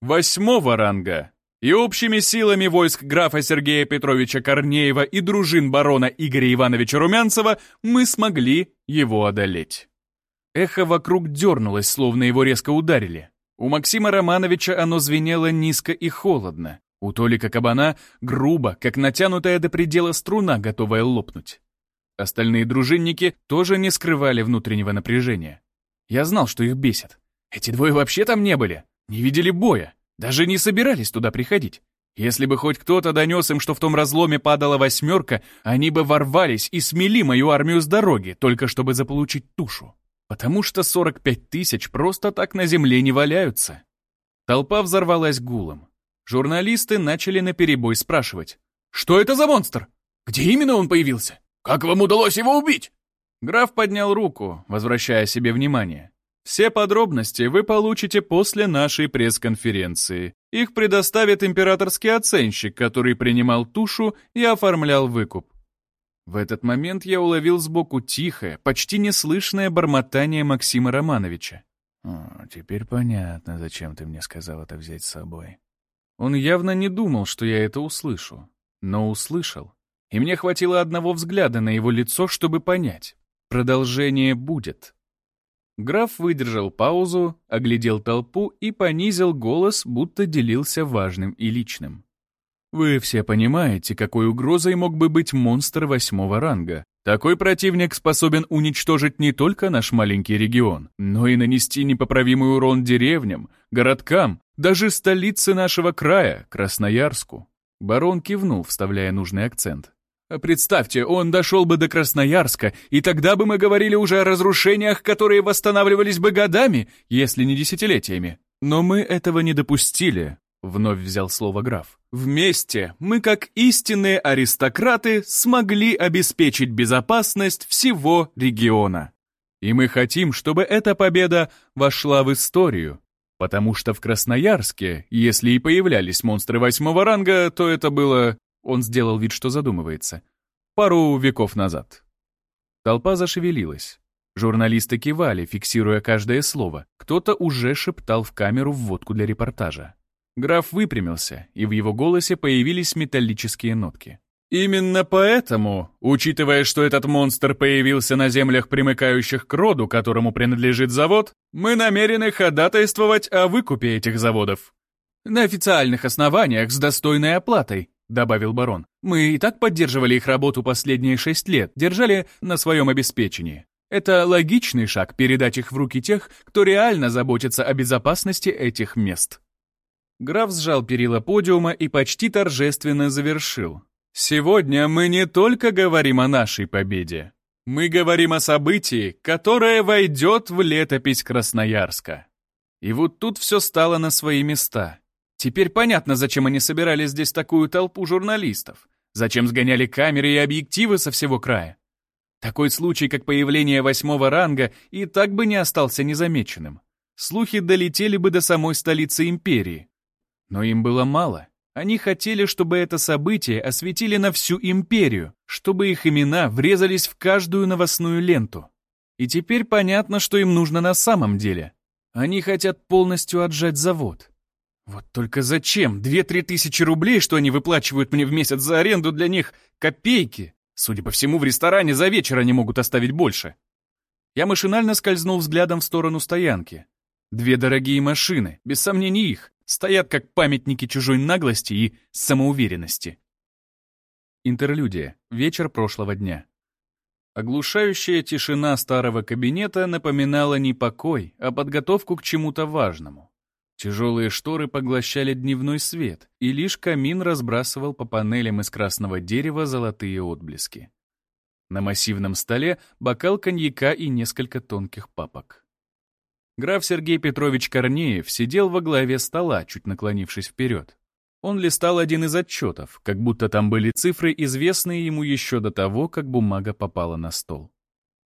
восьмого ранга. И общими силами войск графа Сергея Петровича Корнеева и дружин барона Игоря Ивановича Румянцева мы смогли его одолеть. Эхо вокруг дернулось, словно его резко ударили. У Максима Романовича оно звенело низко и холодно. У Толика Кабана грубо, как натянутая до предела струна, готовая лопнуть. Остальные дружинники тоже не скрывали внутреннего напряжения. Я знал, что их бесит. Эти двое вообще там не были, не видели боя. Даже не собирались туда приходить. Если бы хоть кто-то донес им, что в том разломе падала восьмерка, они бы ворвались и смели мою армию с дороги, только чтобы заполучить тушу. Потому что 45 тысяч просто так на земле не валяются. Толпа взорвалась гулом. Журналисты начали наперебой спрашивать. «Что это за монстр? Где именно он появился? Как вам удалось его убить?» Граф поднял руку, возвращая себе внимание. Все подробности вы получите после нашей пресс-конференции. Их предоставит императорский оценщик, который принимал тушу и оформлял выкуп. В этот момент я уловил сбоку тихое, почти неслышное бормотание Максима Романовича. «О, теперь понятно, зачем ты мне сказал это взять с собой». Он явно не думал, что я это услышу, но услышал. И мне хватило одного взгляда на его лицо, чтобы понять. Продолжение будет. Граф выдержал паузу, оглядел толпу и понизил голос, будто делился важным и личным. Вы все понимаете, какой угрозой мог бы быть монстр восьмого ранга. Такой противник способен уничтожить не только наш маленький регион, но и нанести непоправимый урон деревням, городкам, даже столице нашего края, Красноярску. Барон кивнул, вставляя нужный акцент. Представьте, он дошел бы до Красноярска, и тогда бы мы говорили уже о разрушениях, которые восстанавливались бы годами, если не десятилетиями. Но мы этого не допустили, вновь взял слово граф. Вместе мы, как истинные аристократы, смогли обеспечить безопасность всего региона. И мы хотим, чтобы эта победа вошла в историю. Потому что в Красноярске, если и появлялись монстры восьмого ранга, то это было он сделал вид, что задумывается. Пару веков назад. Толпа зашевелилась. Журналисты кивали, фиксируя каждое слово. Кто-то уже шептал в камеру вводку для репортажа. Граф выпрямился, и в его голосе появились металлические нотки. Именно поэтому, учитывая, что этот монстр появился на землях, примыкающих к роду, которому принадлежит завод, мы намерены ходатайствовать о выкупе этих заводов. На официальных основаниях с достойной оплатой, — добавил барон. «Мы и так поддерживали их работу последние шесть лет, держали на своем обеспечении. Это логичный шаг передать их в руки тех, кто реально заботится о безопасности этих мест». Граф сжал перила подиума и почти торжественно завершил. «Сегодня мы не только говорим о нашей победе. Мы говорим о событии, которое войдет в летопись Красноярска». И вот тут все стало на свои места. Теперь понятно, зачем они собирали здесь такую толпу журналистов. Зачем сгоняли камеры и объективы со всего края. Такой случай, как появление восьмого ранга, и так бы не остался незамеченным. Слухи долетели бы до самой столицы империи. Но им было мало. Они хотели, чтобы это событие осветили на всю империю, чтобы их имена врезались в каждую новостную ленту. И теперь понятно, что им нужно на самом деле. Они хотят полностью отжать завод. Вот только зачем? Две-три тысячи рублей, что они выплачивают мне в месяц за аренду, для них копейки. Судя по всему, в ресторане за вечер они могут оставить больше. Я машинально скользнул взглядом в сторону стоянки. Две дорогие машины, без сомнений их, стоят как памятники чужой наглости и самоуверенности. Интерлюдия. Вечер прошлого дня. Оглушающая тишина старого кабинета напоминала не покой, а подготовку к чему-то важному. Тяжелые шторы поглощали дневной свет, и лишь камин разбрасывал по панелям из красного дерева золотые отблески. На массивном столе бокал коньяка и несколько тонких папок. Граф Сергей Петрович Корнеев сидел во главе стола, чуть наклонившись вперед. Он листал один из отчетов, как будто там были цифры, известные ему еще до того, как бумага попала на стол.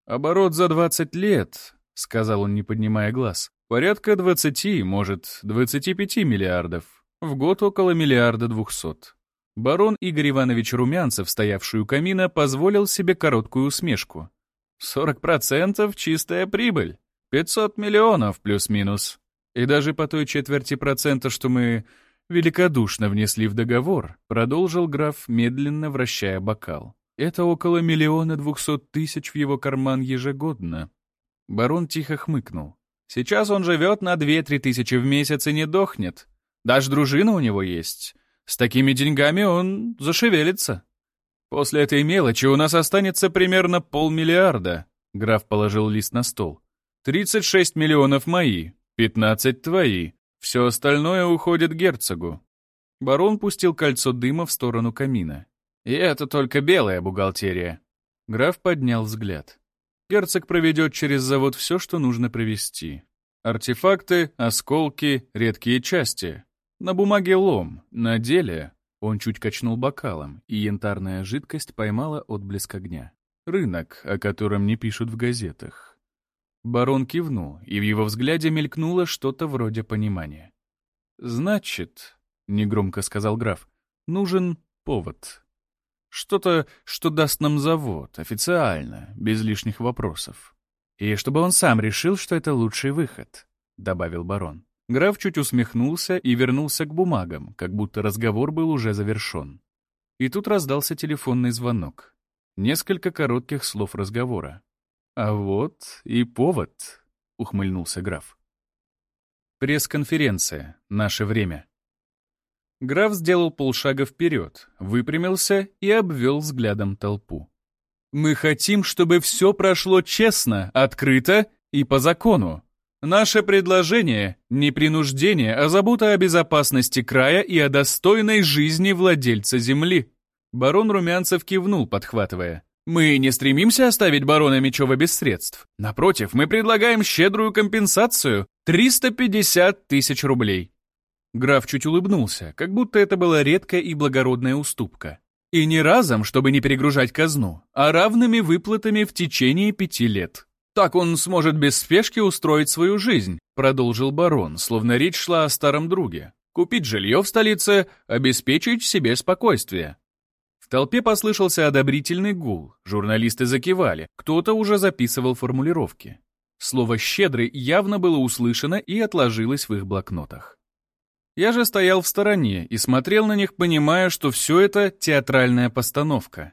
«Оборот за 20 лет», — сказал он, не поднимая глаз, Порядка 20, может, 25 миллиардов. В год около миллиарда двухсот. Барон Игорь Иванович Румянцев, стоявший у камина, позволил себе короткую усмешку. 40% чистая прибыль. 500 миллионов плюс-минус. И даже по той четверти процента, что мы великодушно внесли в договор, продолжил граф, медленно вращая бокал. Это около миллиона двухсот тысяч в его карман ежегодно. Барон тихо хмыкнул. Сейчас он живет на 2-3 тысячи в месяц и не дохнет. Даже дружина у него есть. С такими деньгами он зашевелится. После этой мелочи у нас останется примерно полмиллиарда. Граф положил лист на стол. 36 миллионов мои, 15 твои. Все остальное уходит герцогу. Барон пустил кольцо дыма в сторону камина. И это только белая бухгалтерия. Граф поднял взгляд. Герцог проведет через завод все, что нужно провести. Артефакты, осколки, редкие части. На бумаге лом, на деле... Он чуть качнул бокалом, и янтарная жидкость поймала отблеск огня. Рынок, о котором не пишут в газетах. Барон кивнул, и в его взгляде мелькнуло что-то вроде понимания. «Значит...» негромко сказал граф. «Нужен повод. Что-то, что даст нам завод, официально, без лишних вопросов. И чтобы он сам решил, что это лучший выход», — добавил барон. Граф чуть усмехнулся и вернулся к бумагам, как будто разговор был уже завершен. И тут раздался телефонный звонок. Несколько коротких слов разговора. «А вот и повод», — ухмыльнулся граф. Пресс-конференция. Наше время. Граф сделал полшага вперед, выпрямился и обвел взглядом толпу. «Мы хотим, чтобы все прошло честно, открыто и по закону. Наше предложение — не принуждение, а забота о безопасности края и о достойной жизни владельца земли». Барон Румянцев кивнул, подхватывая. «Мы не стремимся оставить барона Мечева без средств. Напротив, мы предлагаем щедрую компенсацию — 350 тысяч рублей. Граф чуть улыбнулся, как будто это была редкая и благородная уступка. И не разом, чтобы не перегружать казну, а равными выплатами в течение пяти лет. Так он сможет без спешки устроить свою жизнь, продолжил барон, словно речь шла о старом друге. Купить жилье в столице, обеспечить себе спокойствие. В толпе послышался одобрительный гул, журналисты закивали, кто-то уже записывал формулировки. Слово «щедрый» явно было услышано и отложилось в их блокнотах. Я же стоял в стороне и смотрел на них, понимая, что все это театральная постановка.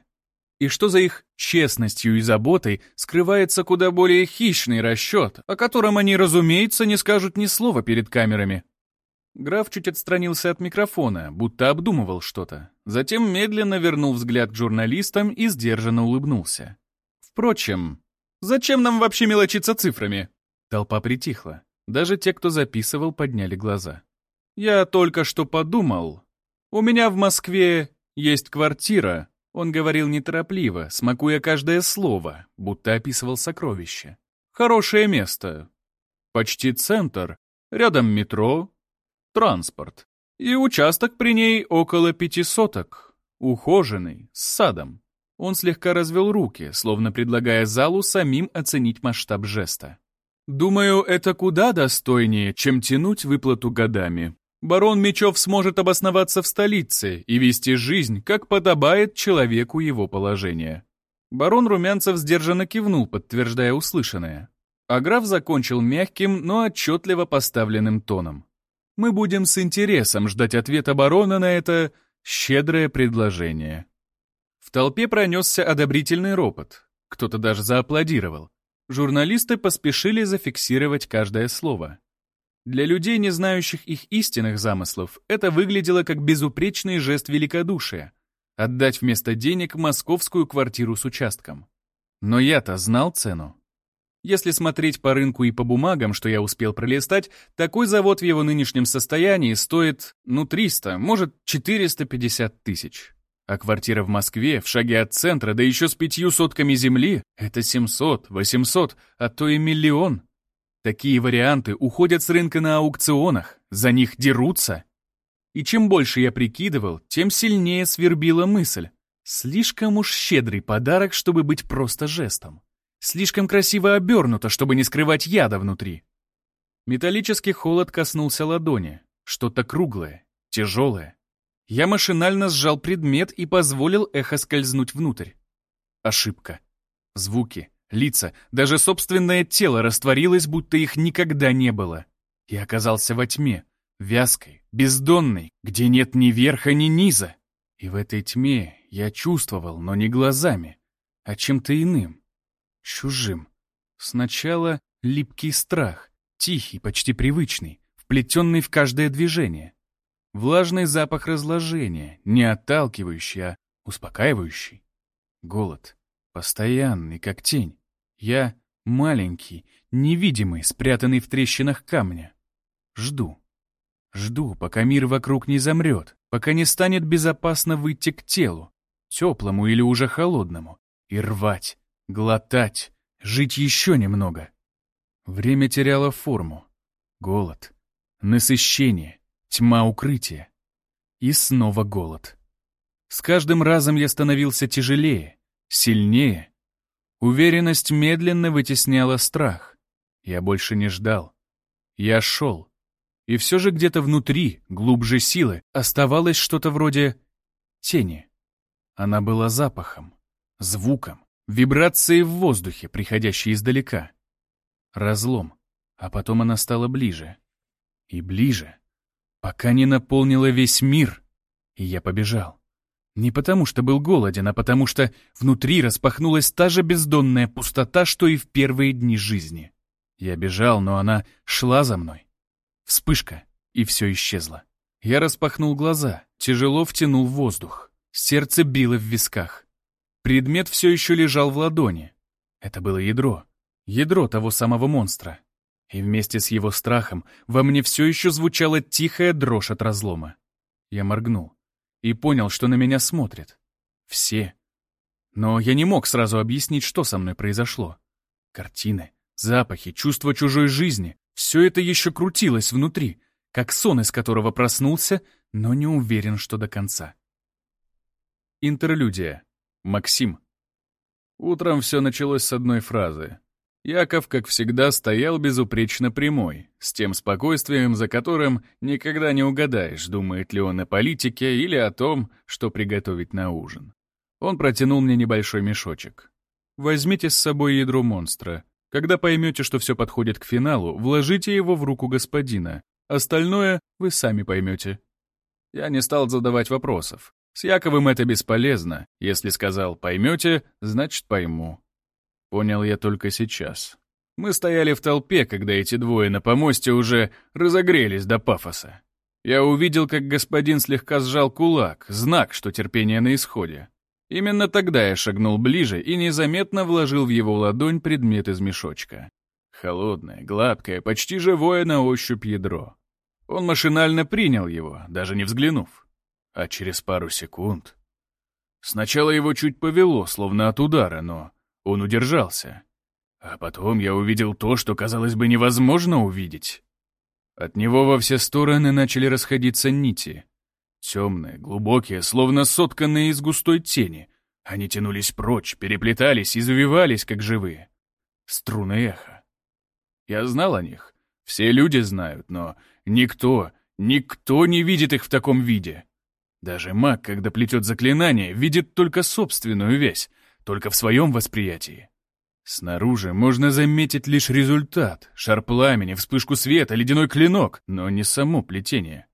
И что за их честностью и заботой скрывается куда более хищный расчет, о котором они, разумеется, не скажут ни слова перед камерами. Граф чуть отстранился от микрофона, будто обдумывал что-то. Затем медленно вернул взгляд к журналистам и сдержанно улыбнулся. Впрочем, зачем нам вообще мелочиться цифрами? Толпа притихла. Даже те, кто записывал, подняли глаза. «Я только что подумал. У меня в Москве есть квартира». Он говорил неторопливо, смакуя каждое слово, будто описывал сокровище. «Хорошее место. Почти центр. Рядом метро. Транспорт. И участок при ней около пяти соток. Ухоженный, с садом». Он слегка развел руки, словно предлагая залу самим оценить масштаб жеста. «Думаю, это куда достойнее, чем тянуть выплату годами барон Мечев сможет обосноваться в столице и вести жизнь, как подобает человеку его положения. Барон Румянцев сдержанно кивнул, подтверждая услышанное. А граф закончил мягким, но отчетливо поставленным тоном. «Мы будем с интересом ждать ответа барона на это щедрое предложение». В толпе пронесся одобрительный ропот. Кто-то даже зааплодировал. Журналисты поспешили зафиксировать каждое слово. Для людей, не знающих их истинных замыслов, это выглядело как безупречный жест великодушия — отдать вместо денег московскую квартиру с участком. Но я-то знал цену. Если смотреть по рынку и по бумагам, что я успел пролистать, такой завод в его нынешнем состоянии стоит, ну, 300, может, 450 тысяч. А квартира в Москве, в шаге от центра, да еще с пятью сотками земли, это 700, 800, а то и миллион. Такие варианты уходят с рынка на аукционах, за них дерутся. И чем больше я прикидывал, тем сильнее свербила мысль. Слишком уж щедрый подарок, чтобы быть просто жестом. Слишком красиво обернуто, чтобы не скрывать яда внутри. Металлический холод коснулся ладони. Что-то круглое, тяжелое. Я машинально сжал предмет и позволил эхо скользнуть внутрь. Ошибка. Звуки, Лица, даже собственное тело растворилось, будто их никогда не было. Я оказался во тьме, вязкой, бездонной, где нет ни верха, ни низа. И в этой тьме я чувствовал, но не глазами, а чем-то иным, чужим. Сначала липкий страх, тихий, почти привычный, вплетенный в каждое движение. Влажный запах разложения, не отталкивающий, а успокаивающий. Голод, Постоянный, как тень. Я маленький, невидимый, спрятанный в трещинах камня. Жду. Жду, пока мир вокруг не замрет, пока не станет безопасно выйти к телу, теплому или уже холодному, и рвать, глотать, жить еще немного. Время теряло форму. Голод, насыщение, тьма укрытия. И снова голод. С каждым разом я становился тяжелее, Сильнее. Уверенность медленно вытесняла страх. Я больше не ждал. Я шел. И все же где-то внутри, глубже силы, оставалось что-то вроде тени. Она была запахом, звуком, вибрацией в воздухе, приходящей издалека. Разлом. А потом она стала ближе. И ближе. Пока не наполнила весь мир. И я побежал. Не потому что был голоден, а потому что внутри распахнулась та же бездонная пустота, что и в первые дни жизни. Я бежал, но она шла за мной. Вспышка, и все исчезло. Я распахнул глаза, тяжело втянул воздух. Сердце било в висках. Предмет все еще лежал в ладони. Это было ядро. Ядро того самого монстра. И вместе с его страхом во мне все еще звучала тихая дрожь от разлома. Я моргнул и понял, что на меня смотрят. Все. Но я не мог сразу объяснить, что со мной произошло. Картины, запахи, чувство чужой жизни — все это еще крутилось внутри, как сон, из которого проснулся, но не уверен, что до конца. Интерлюдия. Максим. Утром все началось с одной фразы. Яков, как всегда, стоял безупречно прямой, с тем спокойствием, за которым никогда не угадаешь, думает ли он о политике или о том, что приготовить на ужин. Он протянул мне небольшой мешочек. «Возьмите с собой ядро монстра. Когда поймете, что все подходит к финалу, вложите его в руку господина. Остальное вы сами поймете». Я не стал задавать вопросов. С Яковым это бесполезно. Если сказал «поймете», значит «пойму». Понял я только сейчас. Мы стояли в толпе, когда эти двое на помосте уже разогрелись до пафоса. Я увидел, как господин слегка сжал кулак, знак, что терпение на исходе. Именно тогда я шагнул ближе и незаметно вложил в его ладонь предмет из мешочка. Холодное, гладкое, почти живое на ощупь ядро. Он машинально принял его, даже не взглянув. А через пару секунд... Сначала его чуть повело, словно от удара, но он удержался. А потом я увидел то, что, казалось бы, невозможно увидеть. От него во все стороны начали расходиться нити. Темные, глубокие, словно сотканные из густой тени. Они тянулись прочь, переплетались и завивались, как живые. Струны эха. Я знал о них. Все люди знают, но никто, никто не видит их в таком виде. Даже маг, когда плетет заклинание, видит только собственную весь, только в своем восприятии. Снаружи можно заметить лишь результат — шар пламени, вспышку света, ледяной клинок, но не само плетение.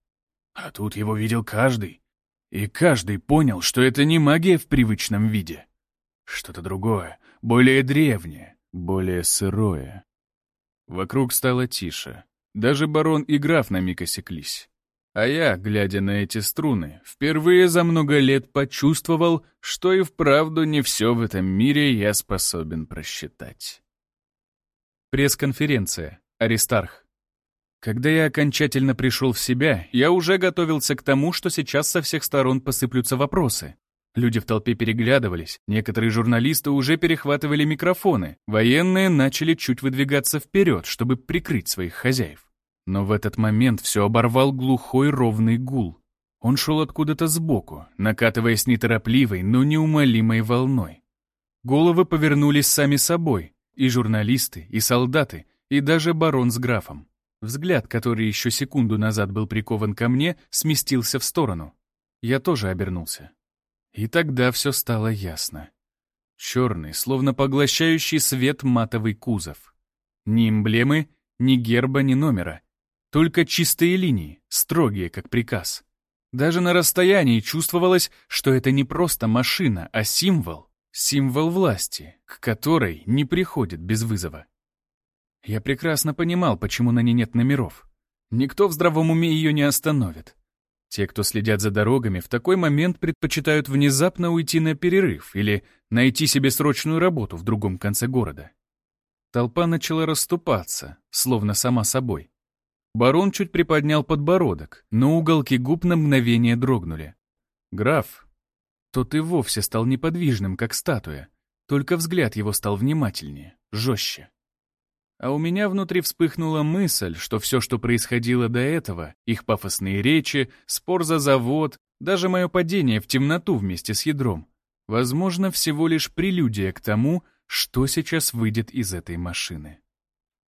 А тут его видел каждый. И каждый понял, что это не магия в привычном виде. Что-то другое, более древнее, более сырое. Вокруг стало тише. Даже барон и граф на миг осеклись. А я, глядя на эти струны, впервые за много лет почувствовал, что и вправду не все в этом мире я способен просчитать. Пресс-конференция. Аристарх. Когда я окончательно пришел в себя, я уже готовился к тому, что сейчас со всех сторон посыплются вопросы. Люди в толпе переглядывались, некоторые журналисты уже перехватывали микрофоны, военные начали чуть выдвигаться вперед, чтобы прикрыть своих хозяев. Но в этот момент все оборвал глухой ровный гул. Он шел откуда-то сбоку, накатываясь неторопливой, но неумолимой волной. Головы повернулись сами собой, и журналисты, и солдаты, и даже барон с графом. Взгляд, который еще секунду назад был прикован ко мне, сместился в сторону. Я тоже обернулся. И тогда все стало ясно. Черный, словно поглощающий свет матовый кузов. Ни эмблемы, ни герба, ни номера. Только чистые линии, строгие, как приказ. Даже на расстоянии чувствовалось, что это не просто машина, а символ. Символ власти, к которой не приходит без вызова. Я прекрасно понимал, почему на ней нет номеров. Никто в здравом уме ее не остановит. Те, кто следят за дорогами, в такой момент предпочитают внезапно уйти на перерыв или найти себе срочную работу в другом конце города. Толпа начала расступаться, словно сама собой. Барон чуть приподнял подбородок, но уголки губ на мгновение дрогнули. Граф, тот и вовсе стал неподвижным, как статуя, только взгляд его стал внимательнее, жестче. А у меня внутри вспыхнула мысль, что все, что происходило до этого, их пафосные речи, спор за завод, даже мое падение в темноту вместе с ядром, возможно, всего лишь прелюдия к тому, что сейчас выйдет из этой машины.